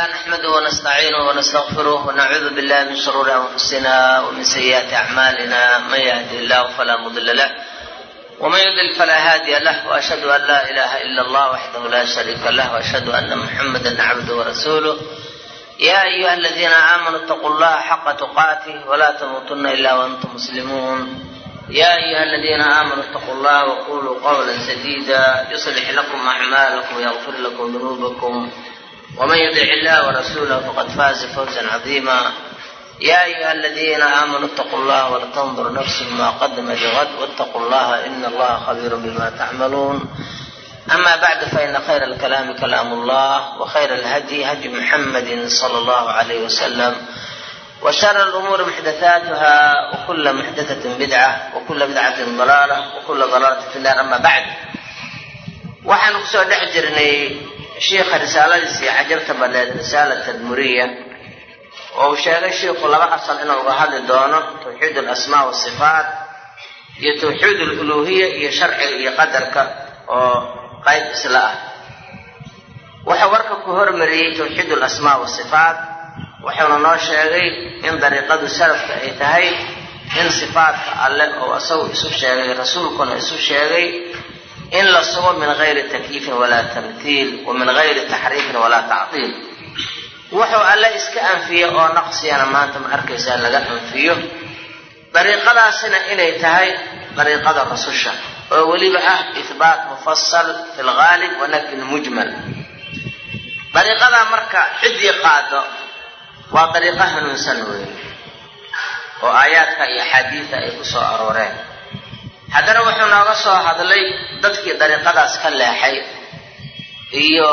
الله نحمده ونستعينه ونستغفره ونعوذ بالله من شرور أنفسنا ومن سيئات أعمالنا من يهده الله فلا مضل له ومن يضلل فلا هادي له وأشهد أن لا إله إلا الله وحده لا شريك له وأشهد أن محمدا عبده ورسوله يا أيها الذين آمنوا اتقوا الله حق تقاته ولا تموتن إلا وأنتم مسلمون يا أيها الذين آمنوا اتقوا الله وقولوا قولا سديدا يصلح لكم أعمالكم ويغفر لكم ذنوبكم ومن يطع الله ورسوله فقد فاز فوزا عظيما يا أيها الذين آمنوا اتقوا الله ولتنظر نفس ما قدم لغد واتقوا الله إن الله خبير بما تعملون أما بعد فإن خير الكلام كلام الله وخير الهدي هدي محمد صلى الله عليه وسلم وشر الأمور محدثاتها وكل محدثة بدعة وكل بدعة ضلالة وكل ضلالة في النار أما بعد waxaan ku soo shiikha risaaladiisii cajabta badneed risaala tadmuriya oo uu sheegay shiikhu laba asal inuu uga hadli doono tawxiid alasmaa wasifaat iyo tawxiid aluluhiya iyo sharciga iyo qadarka oo qayb isla ah. Wuxuu warka ku hormariyey tawxiid alasmaa wasifaat wuxuuna noo sheegay in dariiqadu salafka ay tahay in sifaatka alle oo isagu isu sheegay rasuulkuna isu sheegay in la sugo min gayri takyiifin walaa tamthiil wa min gayri taxriifin walaa tactiil wuxuu alle iska anfiye oo naqsiyana maanta ma arkaysaa laga anfiyo dariiqadaasina inay tahay dariiqada rasusha oo weliba ah ihbaat mufasal fi lgaalib wa nafyin mujmal dariiqadaa marka ciddii qaado waa dariiqo hanuunsan weeye oo aayaadka iyo axaadiida ay ku soo arooreen haddana wuxuu nooga soo hadlay dadkii dariiqadaas ka leexay iyo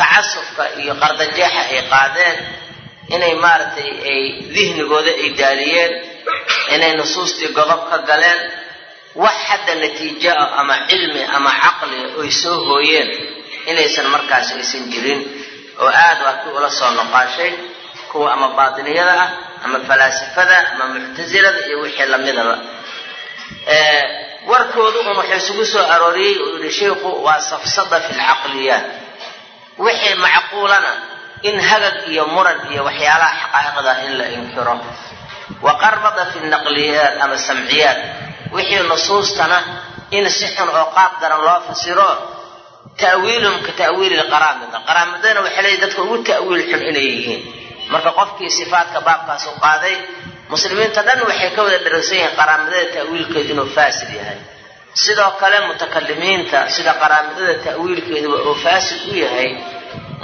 tacasufka iyo qardajeexa ay qaadeen inay maaragtay ay dihnigooda ay daaliyeen inay nusuustii godob ka galeen wax hadda natiijo ah ama cilmi ama caqli oy soo hooyeen inaysan markaas aysan jirin oo aad waa kii ula soo noqaashay kuwa ama baatiniyada ah ama falaasifada ama muctasilada iyo wixii lamidaba warkoodu un wuxuu isugu soo arooriyey uu yihi sheikhu waa safsada fi lcaqliyaat wixii macquulana in hagag iyo muran iyo waxyaalaha xaqaa'iqda in la inkiro. Wa qarbada fi naqliyaat ama samciyaat. Wixii nusuustana in si xun oo qaab daran loo fasiro ta'wiilum ka ta'wiili lqaraamida. Qaraamidana waxay leeyihiin dadka ugu ta'wiil xun inay yihiin. Marka qofkii sifaadka baabkaas u qaaday muslimiinta dhan waxay ka wada dharagsan yihiin qaraamidada ta'wiilkeedu inuu faasid yahay. Sidoo kale mutakalimiinta sida qaraamidada ta'wiilkeeduba oo faasid u yahay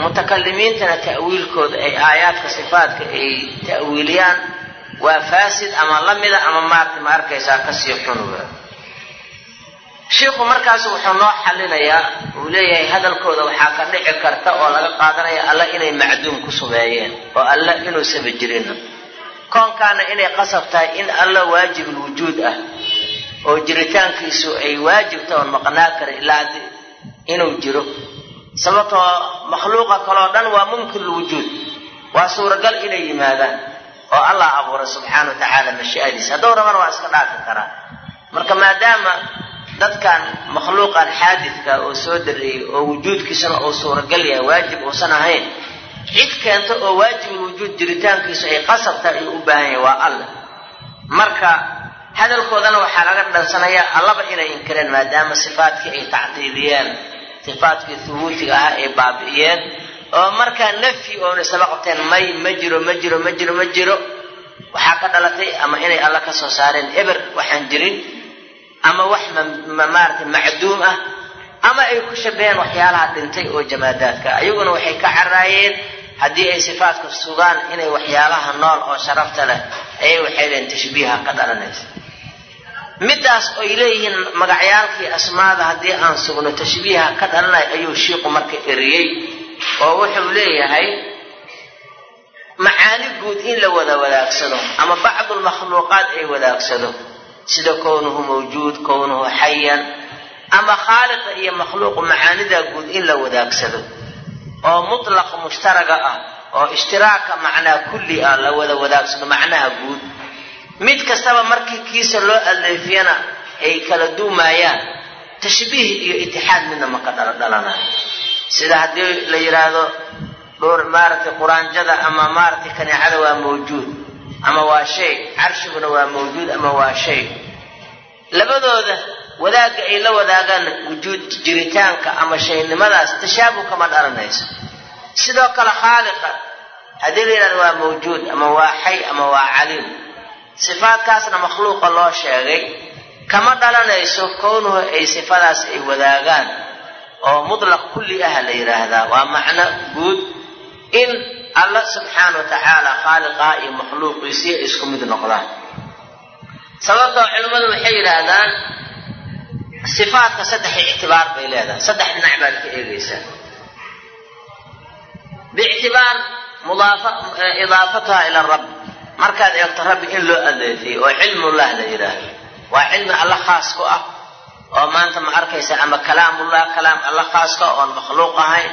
mutakalimiintana ta'wiilkooda ay aayaadka sifaadka ay ta'wiiliyaan waa faasid ama lamida ama maarta ma arkaysaa ka sii xun shiikhu markaas wuxuu noo xallinayaa uu leeyahay hadalkooda waxaa ka dhici karta oo laga qaadanaya alla inay macduum ku sumeeyeen oo alla inuu saba jirin koonkaana inay qasab tahay in alla waajibulwujuud ah oo jiritaankiisu ay waajibta oon maqnaa kara ilaa inuu jiro. Sababtoo makhluuqa kaleo dhan waa mumkinulwujuud waa suuragal inay yimaadaan oo allah abuuray subxaana wa tacaala mashi'adiisa. Hadduu rabana waa iska dhaafi karaa. Marka maadaama dadkan makhluuqan xaadidka oo soo dareeyey oo wujuudkiisana uu suuragal yahay waajib uusan ahayn cid keenta oo waajibulwujuud jiritaankiisu ay qasabta ayuu u baahan yahay waa allah. Marka hadalkoodana waxaa laga dhansanayaa allaba inay inkireen maadaama sifaatkii ay tacdiiliyeen sifaatkii hubuutiga ahaa ay baabi'iyeen oo markaa nafyi oona isaba may ma jiro ma jiro ma jiro ma jiro waxaa ka dhalatay ama inay alla ka soo saareen eber waxaan jirin ama wax maarata macduum ah ama ay ku shabaheen waxyaalaha dhintay oo jamaadaadka ayaguna waxay ka caraayeen haddii ay sifaatka sugaan inay waxyaalaha nool oo sharafta leh ayay waxay leeyiin tashbiiha ka dhalanaysa. Middaas oy leeyihiin magacyaalkii asmaada haddii aan sugno tashbiiha ka dhalanaya ayuu shiiqu marka eriyey oo wuxuu leeyahay macaani guud in la wada wadaagsado ama bacdulmakhluuqaat ay wadaagsado. Sida kownuhu mawjuud kownuhu xayan ama khaaliqa iyo makhluuqu macaanidaa guud in la wadaagsado oo mutlaq mushtaraga ah oo ishtiraaka macnaa kulli ah la wada wadaagsado macnaha guud. Mid kastaba markii kiisa loo aleefiyana ay kala duumaayaan tashbiih iyo itixaad midna ma ka dhalanayo sida haddii la yidhaahdo maaragtay quraanjada ama maaragtay kaneecada waa mawjuud ama waa shay carshiguna waa mawjuud ama waa shay. Labadooda wadaagga ay la wadaagaan wujuud jiritaanka ama shaynimadaas tashaabuh kama dhalanayso sidoo kale khaaliqa haddii la yidhahdo waa mawjuud ama waa xay ama waa caliim sifaadkaasna makhluuqa loo sheegay. Kama dhalanayso kownuhu ay sifadaas ay wadaagaan oo mutlaq kulli ah la yidhaahdaa. Waa macno guud in alla subxaana wa tacaala khaaliqaha iyo makhluuqiisii ay isku mid noqdaan. Sababtoo culimmadu waxay yidhaahdaan sifaadka saddex ictibaar bay leedahay saddex dhinac baad ka eegaysaa biictibaar idaafatuha ila rabbi markaad eegto rabbi in loo adeefiyey oo cilmullah la yidhaahdo waa cilmi alla khaas ku ah oo maanta ma arkaysa ama kalaamullah kalaam alla khaas ka oon makhluuq ahayn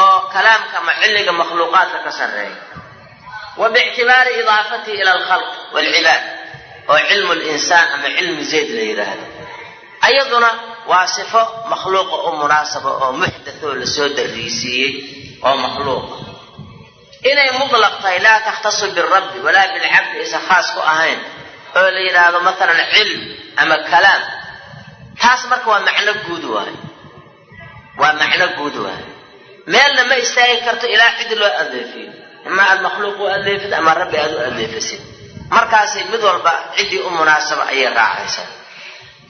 oo kalaamka ama cilmiga makhluuqaadka ka sarreeya wa biictibaari idaafatihi ila alkhalq waalcibaad oo cilmu linsaan ama cilmi zayd la yidhaahdo ayaduna waa sifo makhluuqa u munaasaba oo muxdathoo la soo darriisiiyey oo makhluuqa inay mutlaq tahay laa takhtasu birabbi walaa bilcabdi aysan khaas ku ahayn oo la yidhaahdo matalan cilm ama kalaam taas marka waa macno guud waayo waa macno guud waayo meelna ma istaagi karto ilaa cidi loo adeefiyo. Ima aad makhluuq u adeefid ama rabbi aad u adeefisid. Markaasi mid walba ciddii u munaasaba ayay raacaysaa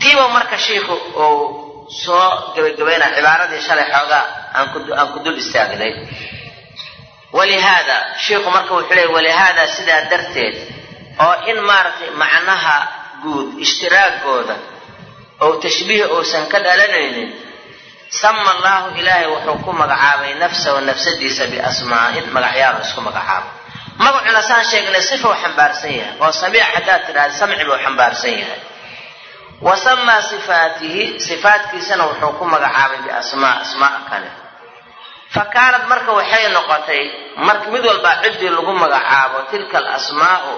tiiba marka shiikhu uu soo gebagabaynaa cibaaradii shalay xoogaa aan ku dul istaagnay walihaada shiikhu marka wuxuu leey walihaada sidaa darteed oo in maaragtay macnaha guud ishtiraagooda oo tashbiih uusan ka dhalanaynin sama allaahu ilaahay wuxuu ku magacaabay nafsahu nafsadiisa biasmaa'in magacyaalo isku magacaabo. Magacuna saan sheegnay sifa u xambaarsan yahay oo samiic haddaad tidhahda samci buu xambaarsan yahay wa samaa sifaatihi sifaatkiisana wuxuu ku magacaabay biasmaa asmaa kale. Fa kaanad marka waxay noqotay marka mid walbaa ciddii lagu magacaabo tilka alasmaa'u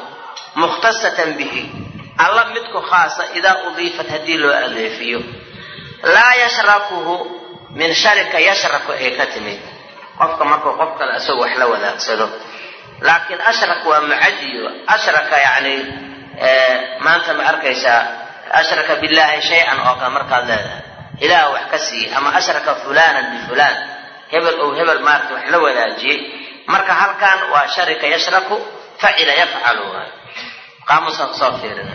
mukhtasatan bihi. Alla midku khaasa idaa udiifat haddii loo adeefiyo. Laa yashrakuhu min sharika yashraku ay ka timid. Qofka markuu qof kale isagoo wax la wadaagsado. Laakiin ashrak waa mucadiyo ashraka yacni maanta ma arkaysaa ashraka billaahi shay-an oo kale markaad leedahay. Ilaah wax ka siiye ama ashraka fulanan bifulaan hebel ou hebel maarata wax la wadaajiyey marka halkan waa sharika yashraku facila yafcalu. Qaamuusaan ku soo fiirina.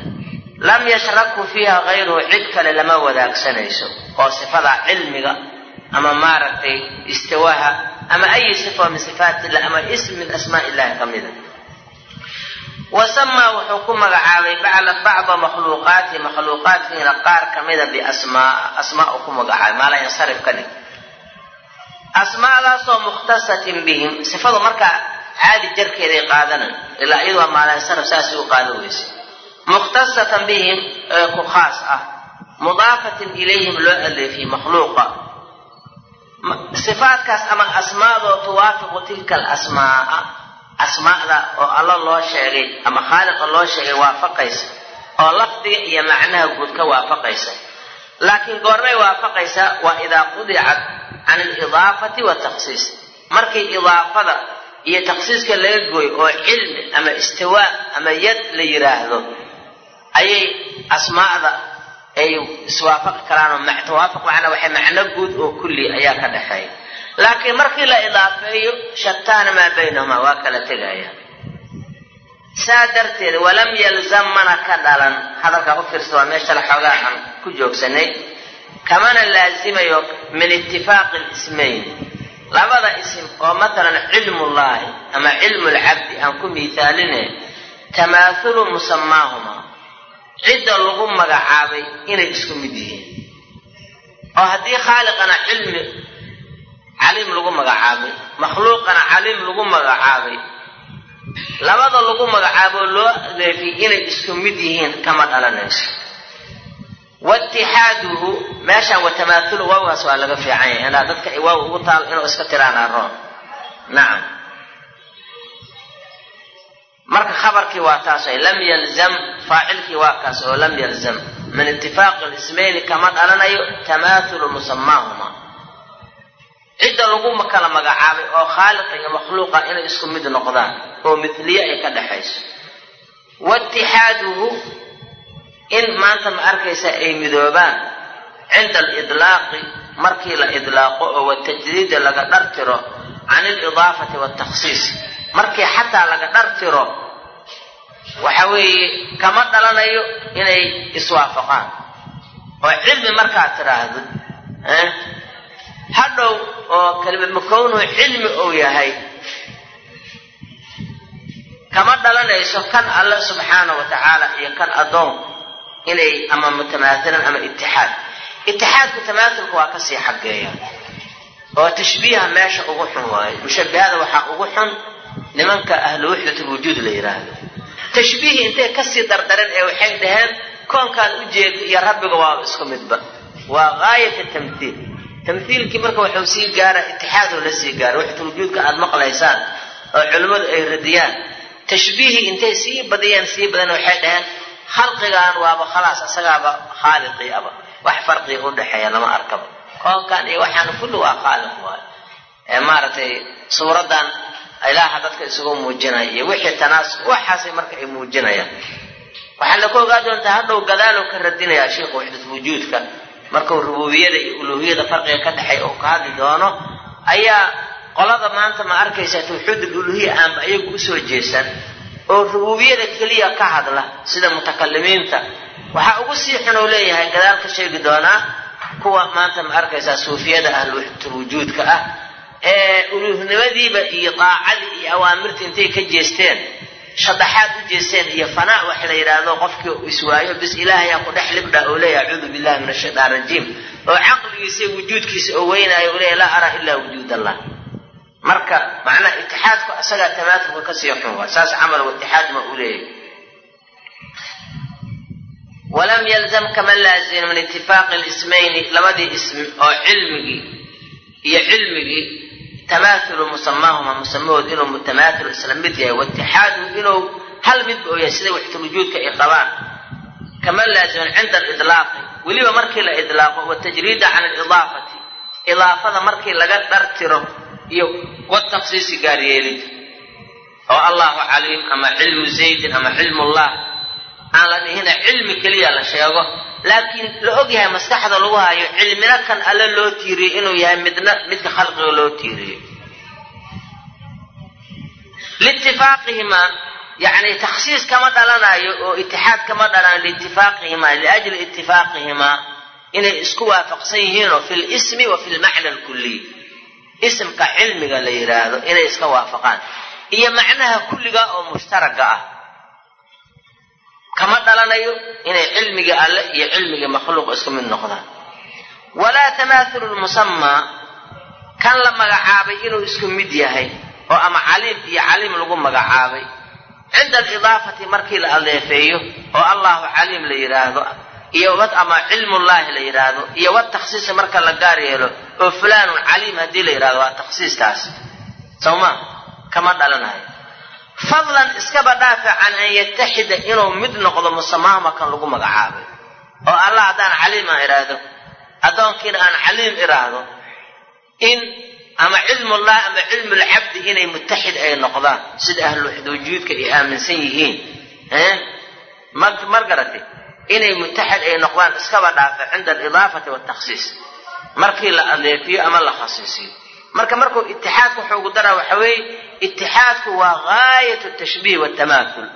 Lam yashraku fiiha hayruhu cid kale lama wadaagsanayso oo sifada cilmiga ama maaragtay istiwaaha ama ayi sifa min sifaat illah ama ism min asmaa illahi ka mida wa samaa wuxuu ku magacaabay bacda makhluuqaati makhluuqaadkiina qaar ka mida biasmaa asmaa uu ku magacaabay maala yansarif ka dhig. Asmaadaasoo mukhtasatin bihim sifadu markaa caadi jarkeeday qaadanan ilaa iyadu waa maalansarif saasay u qaada weyse. Mukhtasatan bihim ee ku khaas ah mudaafatin ilayhim loo adeefiyey makhluuqa. Sifaadkaas ama asmaadoo tuwaafiqu tilka alasmaaa asmaada oo alla loo sheegay ama khaaliqa loo sheegay waafaqaysa oo lafdiga iyo macnaha guud ka waafaqaysa. Laakiin goormay waafaqaysaa waa idaa qudicat can alidaafati watakhsiis markii idaafada iyo takhsiiska laga gooy oo cilmi ama istiwaa ama yad la yidhaahdo ayay asmaada ay iswaafaqi karaan oo tawaafaq macnaa waxay macno guud oo kulli ayaa ka dhexeeya laakiin markii la idaafeeyo shataana maa baynahuma waa kala tegaya saa darteed walam yalzam mana ka dhalan. Hadalkaa u fiirsa waa meesha la xoogaa aan ku joogsanay. Kamana laazimayo min itifaaqi lismayn labada isim oo matalan cilmullaahi ama cilmu lcabdi aan ku miithaaline tamaahulu musamaahuma cidda lagu magacaabay inay isku mid yihiin. Oo haddii khaaliqana cilmi caliim lagu magacaabay. Makhluuqana caliim lagu magacaabay. Labada lagu magacaaboo loo adeefiyey inay isku mid yihiin kama dhalanayso. Waitixaaduhu meeshaan watamaahulu waawgaas waa laga fiican yahay. Inaa dadka waaw ugu taal inuu iska tiraan aroon nacam marka khabarkii waa taas lam yalzam faacilkii waa kaas oo lam yalzam. Min itifaaqi lismayni kama dhalanayo tamaahulu musamaahuma cidda lagu kala magacaabay oo khaaliqa iyo makhluuqa inay isku mid noqdaan oo midliye ay ka dhexayso waitixaaduhu in maanta ma arkaysa ay midoobaan cinda alidlaaqi markii la idlaaqo oo watajdiida laga dhartiro can alidaafati waaltakhsiis markii xataa laga dhartiro waxa weeye kama dhalanayo inay iswaafaqaan. Oo cilmi markaad tidhaahdo hadhow oo kelima kownuhu cilmi uu yahay kama dhalanayso kan alle subxaana wa tacaala iyo kan addoonku inay ama mutamaahilan ama itixaad itixaadku tamaathulka waa ka sii xaggeeya oo tashbiiha meesha ugu xun waayo. Mushabbihada waxaa ugu xun nimanka ahlu wuxdatulwujuud la yidhaahdo tashbiihi intay ka sii dardareen ee waxay dhaheen koonkaan u jeeda iyo rabbiga waa isku midba. Waa gaayata tamthiil tamhiilkii marka wuxuu sii gaara itixaadoo la sii gaara wuxdatulwujuudka aada maqlaysaan oo culimmadu ay radiyaan. Tashbiihii intay sii badiyeen sii badeen waxay dhaheen khalqigan waaba khalaas isagaaba khaaliqii aba wax farqiga u dhexeeya lama arkaba. Koonkan iyo waxaan kulli waa khaaliq waayo ee maaragtay suuraddan ilaaha dadka isugu muujinaya iyo wixii tanaasub waxaasay marka ay muujinayaan. Waxaa la ku ogaa doontaa hadhow gadaaluu ka radinayaa sheikhu waxdat wujuudka markuu rububiyada iyo uluuhiyada farqiga ka dhexeey uu ka hadli doono ayaa qolada maanta ma arkaysa tawxiidul uluhiya aanba ayagu u soo jeesan oo rububiyada keliya ka hadla sida mutakalimiinta. Waxaa ugu sii xun uu leeyahay gadaal ka sheegi doonaa kuwa maanta ma arkaysaa suufiyada ahluwaxdatul wujuudka ah ee uluuhnimadiiba iyo daacadii iyo awaamirtii intay ka jeesteen shadaxaad u jeesteen iyo fanaa wax la yidhaahdo qofkii iswaayo bis ilaahayaan ku dhex libdha oo leeyahay acuudu billahi min ashaytaan rajiim. Oo caqligiisa wujuudkiisa oo weynaayo oo leeyahay laa araa ilaa wujuud allah marka macnaha itixaadku asagaa tamaatulka ka sii xun saas camal itixaad ma u leeyahay. Walam yalzam kama laazim min itifaaqi lismayni labadii ismi oo cilmigii iyo cilmigii tamaatulu musamaahuma musamahood inuu mutamaatil isla mid yahay waitixaadu inuu hal midba oo yahay sida waxtulwujuudka ay qabaan. Kama laazimin cinda alidlaaqi weliba markii la idlaaqo watajriida can alidaafati idaafada markii laga dhartiro iyo wataksiisi gaaryeelid oo allahu caliim ama cilmu zaydin ama cilmullah aan la dhihina cilmi keliya la sheego laakiin la og yahay maskaxda lagu hayo cilmina kan alle loo tiiriyey inuu yahay midna midka khalqiga loo tiiriyey. Liitifaaqihimaa yacni takhsiis kama dhalanayo oo itixaad kama dhalanayo liitifaaqihimaa liajli itifaaqihimaa inay isku waafaqsan yihiinoo fi lismi wa fi lmacna alkuliy isimka cilmiga la yidhaahdo inay iska waafaqaan. Iyo macnaha kulliga oo mushtaraga ah kama dhalanayo inay cilmigii alle iyo cilmigii makhluuq isku mid noqdaan. Walaa tamaahulu lmusamaa kan la magacaabay inuu isku mid yahay oo ama caliim iyo caliim lagu magacaabay cinda alidaafati markii la adeefeeyo oo allahu caliim la yidhaahdo iyo wad ama cilmullaahi la yidhaahdo iyo wad takhsiisi marka la gaar yeelo oo fulaanun caliim haddii la yidhahdo waa takhsiistaas. Sawma kama dhalanayo fadlan iskaba dhaafa can an yataxida inuu mid noqdo musamaahuma kan lagu magacaabay. oo allah haddaan caliim aan idhaahdo addoonkiina aan caliim idhaahdo in ama cilmullah ama cilmulcabdi inay mutaxid ay noqdaan sida ahluwujuudka ay aaminsan yihiin mar garatay inay mutaxid ay noqdaan iskaba dhaafa cinda alidaafati watakhsiis markii la adeefiyo ama la khasiisiyo marka markuu itixaadku wuxuu ugu daraa waxa weeye itixaadku waa gaayat tashbiih watamaathul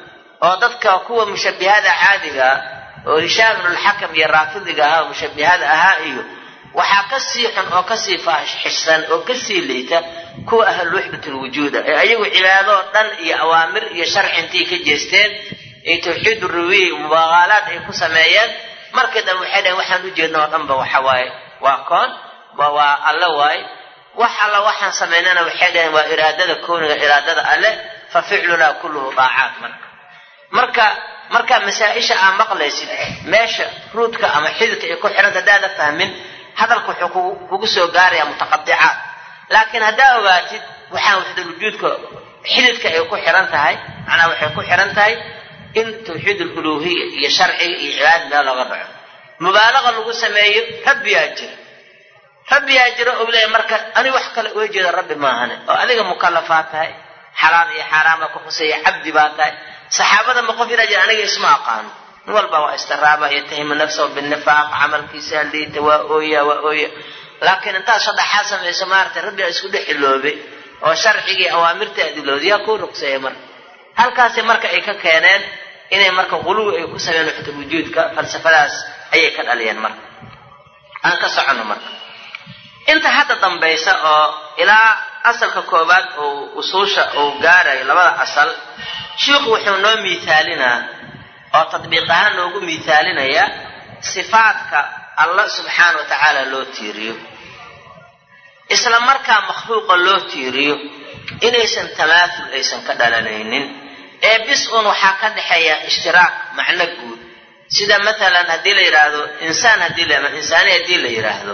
oo dadka kuwa mushabihada caadiga oo hishaam ibnulxakam iyo raafidiga ahaa oo mushabihada ahaa iyo waxaa ka sii xun oo ka sii faaxixsan oo ka sii liita kuwa ahluwaxdatulwujuuda ee ayagu cibaadoo dhan iyo awaamir iyo sharci intay ka jeesteen ay tawxiid rubiya mubaaqaalaad ay ku sameeyeen. Markii dambe waxay dhaheen waxaan ujeedna oo dhanba waxa waaye. Waa koon waa alle waaye wax alla waxaan samaynana waxay dhaheen waa iraadada kowniga iraadada alle fa ficlunaa kulluhu daacaat marka. Marka markaa masaa-isha aan maqlaysid meesha ruudka ama xididka ay ku xidhanta haddaada fahmin hadalka wuxuu kugu soo gaarayaa mutaqadicaat laakiin haddaa ogaatid waxaan waxdal xididka ay ku xihan tahay macnaa waxay ku xihan tahay in tawxiid aluluuhiya iyo sharciga iyo cibaadada meel looga dhaco. Mubaalaqa lagu sameeyo rabbiyaa jira rabbiyaa jiro ou leeyahy marka ani wax kale uga jeeda rabbi maahane. Oo adiga mukallafaa tahay xalaal iyo xaaraan baa ku khuseeya cabdi baa tahay. Saxaabada ma qof inaa jira aniga isma aqaano. Nin walba waa istiraaba yatahimu nafsahu binifaaq camalkiisa liita waa ooya waa ooya. Laakiin intaad shadaxaa samayso maaragtay rabbigaa isku dhex iloobay oo sharcigii awaamirta adilooda yaa kuu ruqseeya marka. Halkaasi marka ay ka keeneen inay marka quluwi ay ku sameeyeen waxta falsafadaas ayay ka dhaliyeen marka. Aan ka soconno marka inta hadda dambaysa oo ilaa asalka koowaad oo usuusha uu gaarayo labada asal shiikhu wuxuu noo miithaalinaa oo tadbiiq ahaan noogu miithaalinaya sifaadka allah subxaana wa tacaala loo tiiriyo. Isla markaa makhluuqa loo tiiriyo inaysan tamaathul aysan ka dhalanaynin. Ee bis uun waxaa ka dhexeeya ishtiraak macno guud. Sida matalan haddii la yidhaahdo insaan haddii la insaani haddii la yidhaahdo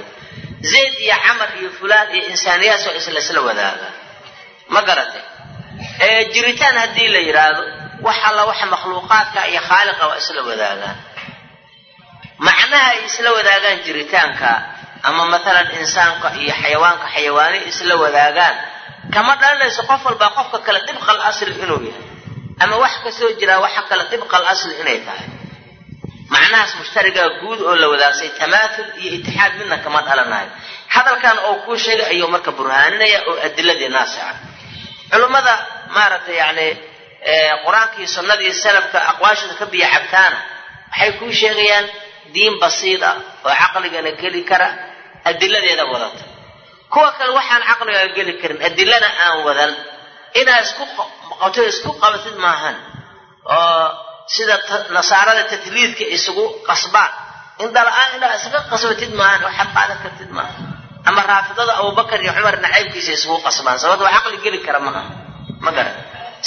zayd iyo camar iyo fulaan iyo insaaniyaas oo isla isla wadaaga. Ma garatay jiritaan haddii la yidhaahdo wax alla waxa makhluuqaadka iyo khaaliqa waa isla wadaagaan. Macnaha ay isla wadaagaan jiritaanka ama matalan insaanka iyo xayawaanka xayawaani isla wadaagaan kama dhalanayso qof walbaa qofka kale dibqal asli inuu yahay. Ama wax ka soo jiraa waxa kale dibqal asli inay tahay macnahaas mushtarigaa guud oo la wadaagsay tamaathul iyo itixaad midna kama dhalanayo hadalkan oo kuu sheegay ayuu marka burhaaninaya oo adiladii naasica. Culummada maaragtay yani qur'aankii sunnadii salafka aqwaashooda ka biya cabtaana waxay kuu sheegayaan diin basiid ah oo caqligana geli kara adiladeeda wadata. Kuwa kale waxaan caqligaa geli karin adilana aan wadan. Inaad isku qabto isku qabatid maahan. Oo sida nasaarada tatliidka isugu qasbaan. Indhala-aan inaad isaga qasbatid maahan waxaad qaadan kartid maaha ama raafidada abubakar iyo cumar nacaybkiisa isugu qasbaan sababto waa caqli geli kara maaha ma garan.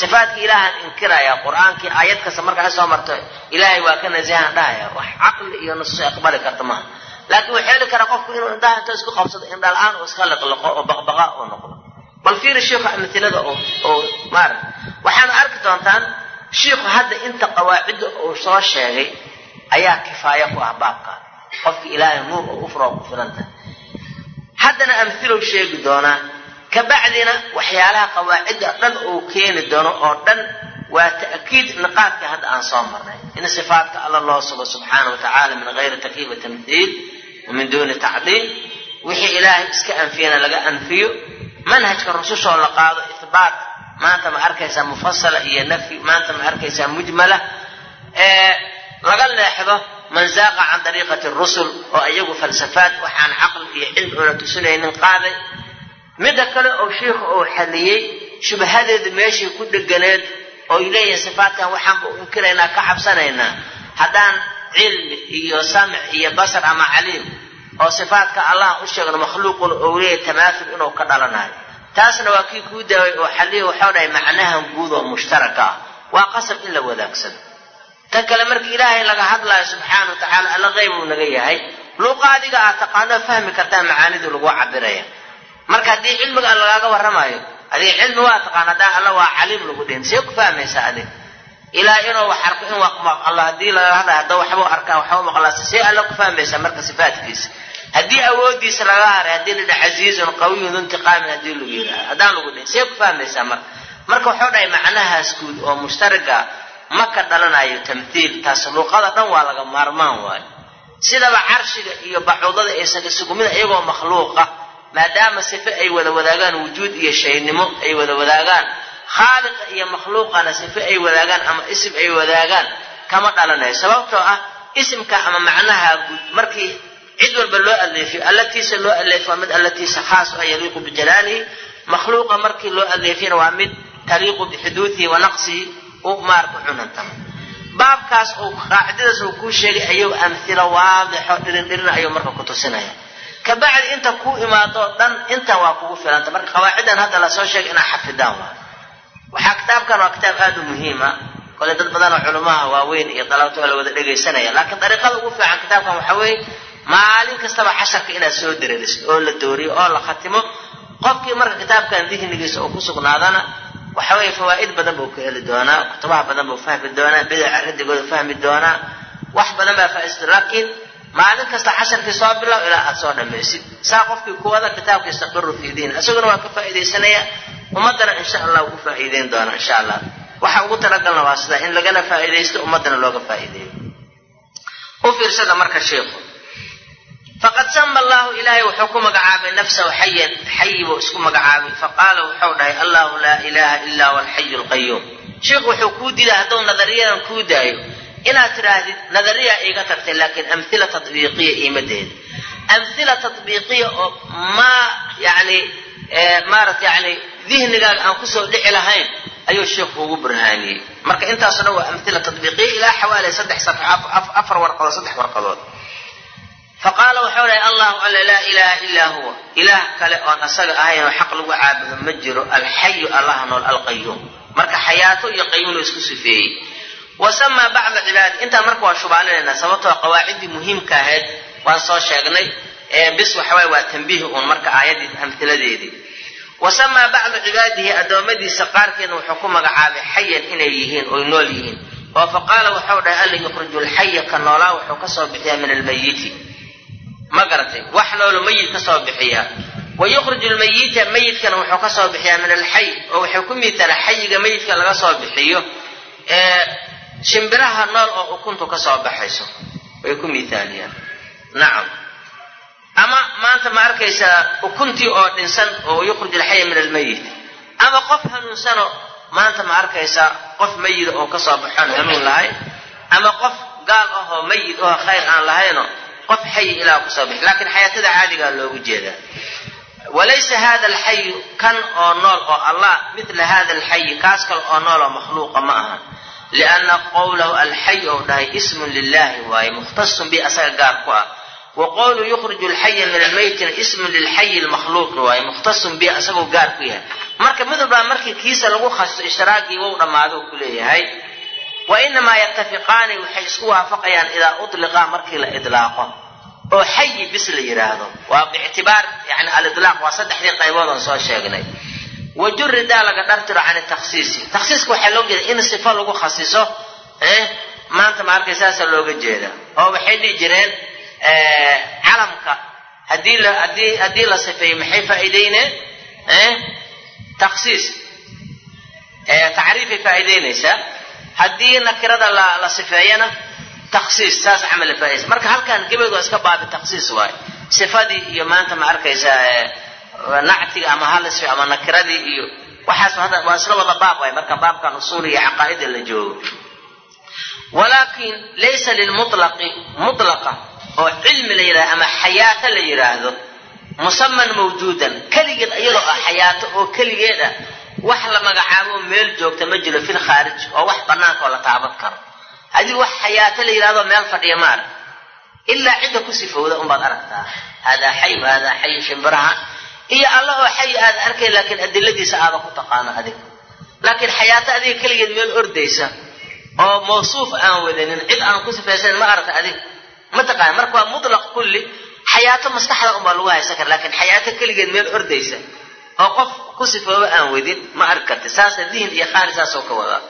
Sifaadka ilaahaan inkiraya qur'aankii aayad kasta markaa soo marto ilaahay waa ka nasahan dhahaya. Wax caqli iyo nusus aqbali karta maaha laakiin wuxuu heli karaa qofku inuu indhaha inta isku qabsado indhala-aan oo iska liqliqo oo baqbaqa oo noqdo. Bal fiiri shiikhu amhilada oo maarag waxaana arki doontaan shiikhu hadda inta qawaacidda uu soo sheegay ayaa kifaaya ku ah baabka. Qofki ilaahay nuur oo ufra oo ku filantahay haddana amhilow sheegi doonaa kabacdina waxyaalaha qawaacidda dhan uu keeni doono oo dhan waa ta'kiid niqaadka hadda aan soo marnay. In sifaatka alla loo sugo subxaana wa tacaala min gayri takyiif wa tamhiil wa min duuni tacdiil. Wixii ilaahay iska anfiyana laga anfiyo manhajka rusushoo la qaado ihbaat maanta ma arkaysaa mufasala iyo nafyi maanta ma arkaysaa mujmala. Ee laga leexdo man zaaqa can dariiqati rusul oo iyagu falsafaad waxaan caqli iyo cilmi una tusinaynin qaaday. Midda kale oo shiikhu uu xalliyey shubahadeedu meeshii ku dheganeed ooy leeyihiin sifaatkan waxaanba u inkiraynaa ka cabsanaynaa. Haddaan cilmi iyo samc iyo basar ama caliim oo sifaatka allah u sheegno makhluuqun ou leeyahy tamaathul inuu ka dhalanayo taasna waa kii kuu daaway oo xalliya waxau dhahay macnahan guud oo mushtaraka. Ah waa qasab in la wadaagsado tan kale markii ilaahay laga hadlaayo subxaana wa tacaala alla qeyb uu naga yahay luuqa adiga aad taqaano fahmi kartaa macaanidii lagu cabiraya marka haddii cilmiga lagaaga warramaayo adiga cilmi waa taqaan haddaan alla waa caliim lagu dhihin see ku fahmaysaa adig ilaa inuu wax arko in alla haddii laga hadlay hadda waxbuu arkaa waxbuu maqlaa see alla ku fahmaysaa marka sifaatkiisa haddii awoodiisa laga haray haddii la dhaha casiizun qawiyun intiqaamin haddii lagu yidhaha haddaan lagu dhihin see ku fahmaysaa marka. Marka wuxuu dhahay macnahaas guud oo mushtaraga ma ka dhalanayo tamthiil taas luuqada dhan waa laga maarmaan waayo. Sidaba carshiga iyo bacuudada aysan isugu iyagoo makhluuqa maadaama sife ay wada wadaagaan wujuud iyo shaynimo ay wada wadaagaan khaaliqa iyo makhluuqana sife ay wadaagaan ama isim ay wadaagaan kama dhalanayo sababtoo ah isimka ama macnaha guud markii cid walba loo aleefiyo allatiisa loo aleefiyo waa mid allatiisa khaas oo yaliiqu bijalaalihi. Makhluuqa markii loo aleefiyana waa mid taliiqu bixuduudihi wa naqsihi u maarka cunantama baabkaas uu qaacidadaas uu kuu sheegay ayuu amhilo waadixo dhirin dhirin ayuu marka ku tusinaya. Kabacdi inta kuu imaado dhan intan waa kugu filanta. Marka qawaaciddan hadda la soo sheegay inaa xafidaan waa. Waxaa kitaabkan waa kitaab aada u muhiima kole dad badanoo culumaha waaweyn iyo dalaabtoo la wada dhegaysanaya laakiin dariiqada ugu fiican kitaabkan waxaa weeye maalin kastaba casharka inaad soo dareeriso oo la dooriyo oo la khatimo qofkii marka kitaabkan dihnigiisa uu ku sugnaadana waxa weeye fawaa'id badan buu ka heli doonaa kutubaha badan buu fahmi doonaa bidaca radigooda fahmi doonaa wax badan baa faa'iista laakiin maalin kasta casharkii soo bilow ilaa aad soo dhammaysid saa qofkii ku wada kitaabka yastaqiru fii diin isaguna waa ka faa'iidaysanaya ummaddana insha allah ugu faa'iideyn doona insha allah waxa ugu talagalna waa sida in lagana faa'iidaysto ummaddana looga faa'iideeyo. U fiirsada marka sheikhu faqad sama allahu ilaahay wuxuu ku magacaabay nafsahu xayan xayi buu isku magacaabay. Faqaala wuxuu dhahay allahu laa ilaaha ila huwa alxayu lqayuum sheikhu wuxuu kuu diiday hadduu nadariyadan kuu daayo inaad tidhaahdid nadariya iiga tagtay laakiin amhila tatbiiqiya iimadeeda amhila tatbiiqiya oo maa yani maarata yani dihnigaaga aan ku soo dhici lahayn ayuu sheikhu ugu burhaaniyey. Marka intaasoo dhan waa amhila tatbiiqiya ilaa xawaali saddex afar warqadood saddex warqadood faqaala wuxuu dhahay allahu alla laa ilaaha ilaa huwa ilaah kale oon asaga ahayn oo xaq lagu caabudo ma jiro alxayu allaha nool alqayuum marka xayaato iyo qayuuno isku sifeeyey wa samaa bacda cibaadi intaan marka waa shubaalinaynaa sababtoo qawaaciddii muhiimka ahayd waan soo sheegnay bis waxawaaye waa tambiih uun marka aayaddii amhiladeedii wa bacdu cibaadihi addoommadiisa qaarkeedna wuxuu ku magacaabay xayan inay yihiin oy nool yihiin oo fa qaala wuxuu dhahay alla yukhriju lxaya ka noolaa wuxuu ka soo bixiyaa min almayiti ma garatay wax noolu mayid ka soo bixiyaa wa yukhriju lmayita mayidkana wuxuu ka soo bixiyaa min alxay oo wuxuu ku miitala xayiga mayidka laga soo bixiyo shimbiraha nool oo ukuntu ka soo baxayso. Way ku miitaaliyaan. Nacam. Ama maanta ma arkaysaa ukuntii oo dhinsan oo yukhrij alxaya min almayit. Ama qof hanuunsano maanta ma arkaysaa qof mayida oo ka soo baxoon hanuun lahayn ama qof gaal ahoo mayid oo khayr aan lahayno qof xayi ilaah ku soo bixi. Laakiin xayaatada caadigaa loogu jeedaa. Walaysa hada alxayu kan oo nool oo allah mila hada alxayi kaas kale oo nool oo makhluuqa ma aha. Lianna qowlahu alxay ou dhahay ismun lilahi waaye mukhtasun bi asaga gaar ku ah. Wa qowlu yukhriju alxaya min almaytina ismun lilxayi lmakhluuqi waaye mukhtasun bi asagoo gaar ku yahay. Marka midwalbaa markii kiisa lagu khasto ishtiraagii wow dhammaado ku leeyahay wa inamaa yatafiqaani waxay isku waafaqayaan idaa utliqaa markii la idlaaqo. Oo xayi bis la yidhaahdo waa biictibaar yani alidlaaq waa saddexdii qaybood aan soo sheegnay. Wa juridaa laga dhartiro can takhsiisi. Takhsiiska waxaa loo jeeda in sifo lagu khasiso maanta ma arkay saasaa looga jeeda oo waxay dhihi jireen calamka. La haddii haddii la sifeeyo maxay faa'iideyneen takhsiis. Tacriifay faa'iideynaysaa haddii nakirada la sifeeyana takhsiis saas camal faa'idaysa marka halkan gebeed waa iska baabi takhsiis waaye sifadii iyo maanta ma arkaysaa nactiga ama halisfi ama nakiradii iyo waxaas hadda waa isla wada baab waay. Marka baabkan usuuli iyo caqaa'ida la joogo. Walaakin laysa lilmutlaqi mutlaqa oo cilmi la yidhahdo ama xayaato la yidhaahdo musaman mawjuudan keligeed iyadoo ah xayaato oo keligeed ah wax la magacaabo meel joogta ma jiro fil khaarij oo wax banaanka oo la taaban karo. Haddii wax xayaato la yidhahdo meel fadhiya ma arag ilaa cidda ku sifowda unbaad aragtaa. Haadaa xay haadaa xay shimbiraha. Iyo alla oo xay aad arkay laakiin adiladiisa aada ku taqaano adiga laakiin xayaato adiga keligeed meel ordaysa oo mawsuuf aan wadanin cid aan ku sifaysanin ma aragta adiga ma taqaana marka waa mutlaq kulli xayaato maskaxda unbaa lagu haysan kara laakiin xayaato keligeed meel ordaysa oo qof ku sifooba aan wadin ma arki karti saasa dihin iyo khaani saasoo ka wadaa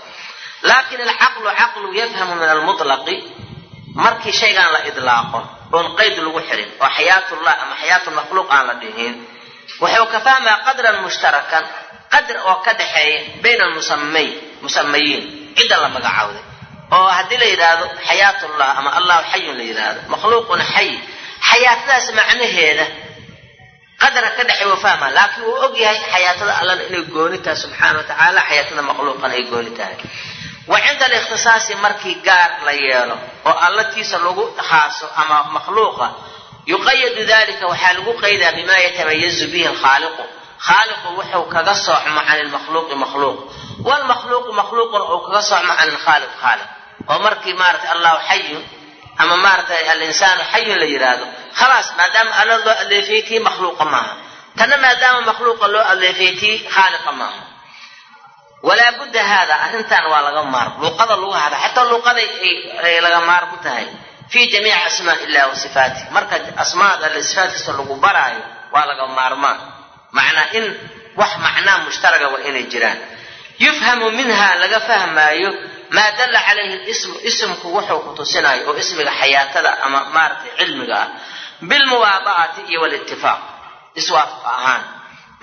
laakin alcaqlu caqlu yafhamu min almutlaqi. Markii shaygaan la idlaaqo oon qayd lagu xirin oo xayaatullah ama xayaatulmakhluuq aan la dhihin wuxuu ka fahmaa qadran mushtarakan qadr oo ka dhaxeeya bayna almusamay musamayiin cidda la magacaawday. Oo haddii la yidhaahdo xayaatullah ama allahu xayun la yidhaahdo makhluuqun xay xayaatadaas macnaheeda qadra ka dhexey wa fahma laakiin wuu og yahay xayaatada allana inay gooni tahay subxaana wa xayaatada makhluuqana ay gooni tahay. Wa cinda alikhtisaasi markii gaar la yeelo oo allatiisa lagu khaaso ama makhluuqa yuqayadu dalika waxaa lagu qaydaa bima yatamayazu bihi alkhaaliqu. Khaaliqu wuxuu kaga soocmo can ilmakhluuqi makhluuq. Wlmakhluuqu makhluuquna uu kaga soocmo can ilkhaaliq khaaliq. Oo markii maaragtay allahu xayun ama maaragtay alinsaanu xayun la yidhaahdo khalaas maadaama alla loo adeefiyey tii makhluuqa maaha. Tanna maadaama makhluuqa loo adeefiyey tii khaaliqa maaha. Walaa budda haada arrintan waa laga maar. Luuqada lagu hada xataa luuqaday ay laga maar ku tahay. Fii jamiici asmaa illah wa sifaatih marka asmaada alle lagu baraayo waa laga maarmaan macnaa in wax macnaa mushtaraga waa inay jiraan. Yufhamu minha laga fahmaayo maa dalla calayhi lismu ismku wuxuu ku tusinayo oo ismiga xayaatada ama maaragtay cilmiga ah bilmuwaada'ati iyo walitifaaq iswaafaq ahaan.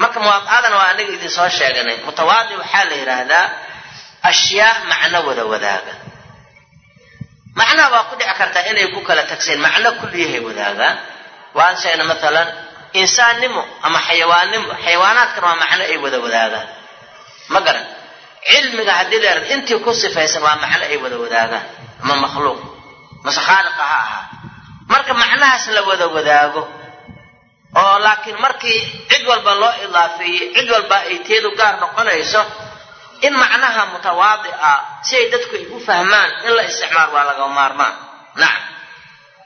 Marka muwaada'adana waa anaga idin soo sheeganay mutawaadi waxaa la yidhaahdaa ashyaa macno wada wadaaga. Macnaha waa ku dhici kartaa inay ku kala tagseen macno kulliyahay wadaagaan waan sheegna maalan insaannimo ama xayawaannimo xayawaanaadkan waa macno ay wada wadaagaan. Ma garan cilmiga haddii yidhahdo intii ku sifaysan waa macno ay wada wadaagaan ama makhluuq. Mase khaaliqa ha ahaa marka macnahaas la wada wadaago oo laakiin markii cid walba loo idaafeeyey cid walba ay teedu gaar noqonayso in macnaha mutawaadi ah si ay dadku ay u fahmaan in la isticmaalo waa laga maarmaan. Nacam.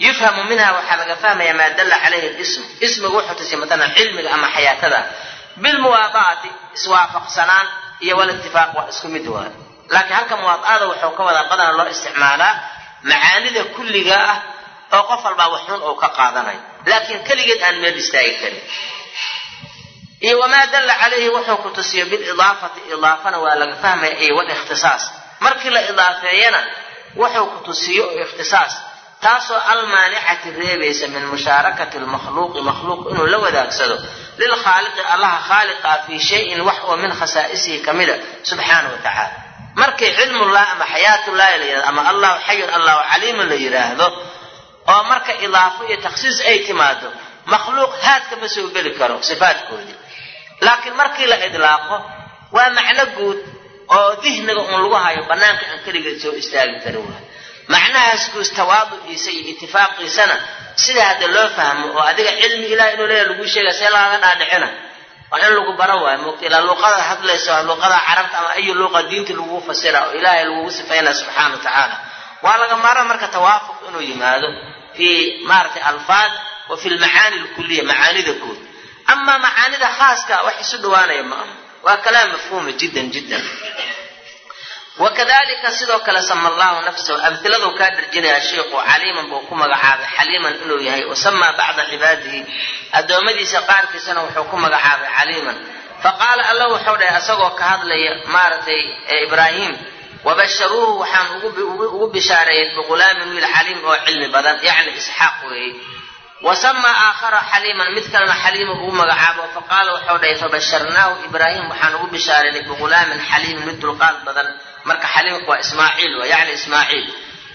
Yufhamu minha waxaa laga fahmaya maa dalla calayhi lism ismigu wuxuu tusay matalan cilmiga ama xayaatada. Bilmuwaada'ati iswaafaqsanaan iyo walitifaaq waa isku mid waay. Laakiin halka muwaada'ada wuxuu ka wadaa badana loo isticmaalaa macaanida kulliga ah oo qof walbaa waxxun uu ka qaadanayo laakiin keligeed aan meel istaagi karin. Iyo wamaa dalla calayhi wuxuu ku tusiyo bilidaafati idaafana waa laga fahmaya iyo walikhtisaas markii la idaafeeyana wuxuu ku tusiyo ikhtisaas taasoo almaanicati reebaysa min mushaarakati lmakhluuqi makhluuq inuu la wadaagsado lilkhaaliqi allaha khaaliqaa fii shayin wax oo min khasaa'isihi ka mida subxaana wa tacaala markii cilmullah ama xayaatullahi la yidhahdo ama allahu xayun allahu caliimun la yidhaahdo oo marka idaafo iyo takhsiis ay timaado makhluuq haadka ma soo geli karo sifaadkoodii laakiin markii la idlaaqo waa macno guud oo dihniga uun lagu hayo bannaanka aan keligeed soo istaagi karin waay macnahaas guus tawaaduciisa iyo itifaaqiisana sida hadda loo fahmo oo adiga cilmi ilaah inuu leeya laguu sheegaya see lagaga dhaadhicina. Waa in lagu baran waayo muqta ilaa luuqada hadlaysa luuqada carabta ama ayu luuqa diinta lagugu fasira oo ilaahay lagugu sifaynaya subxaana wa tacaala. Waa laga maaran marka tawaafuq inuu yimaado fii maaragtay alfaad wa fi lmacaani lkuliya macaanida guud amaa macaanida khaaska wax isu dhawaanaya ma aha waa kalaam mafhuuma jiddan jiddan wakadalika sidoo kale sama allahu nafsahu amhiladuu kaa dharjinaya sheikhu caliiman buu ku magacaabay xaliiman inuu yahay wasamaa bacda cibaadihi. Addoommadiisa qaarkiisana wuxuu ku magacaabay caliiman. Faqaala alla wuxuu dhahay asagoo ka hadlaya maaragtay ibraahim wabasharuuhu waxaan ugu bishaareeyey biqulaamin wiil xaliim oo cilmi badan yacni isxaaq weeye wasamaa aakhara xaliiman mid kalena xaliima ugu magacaabo faqaala wuxuu dhahay fabasharnaahu ibraahim waxaan ugu bishaareynay biqulaamin xaliimin mid dulqaad badan marka xaliimku waa ismaaciil wa yacni ismaaciil.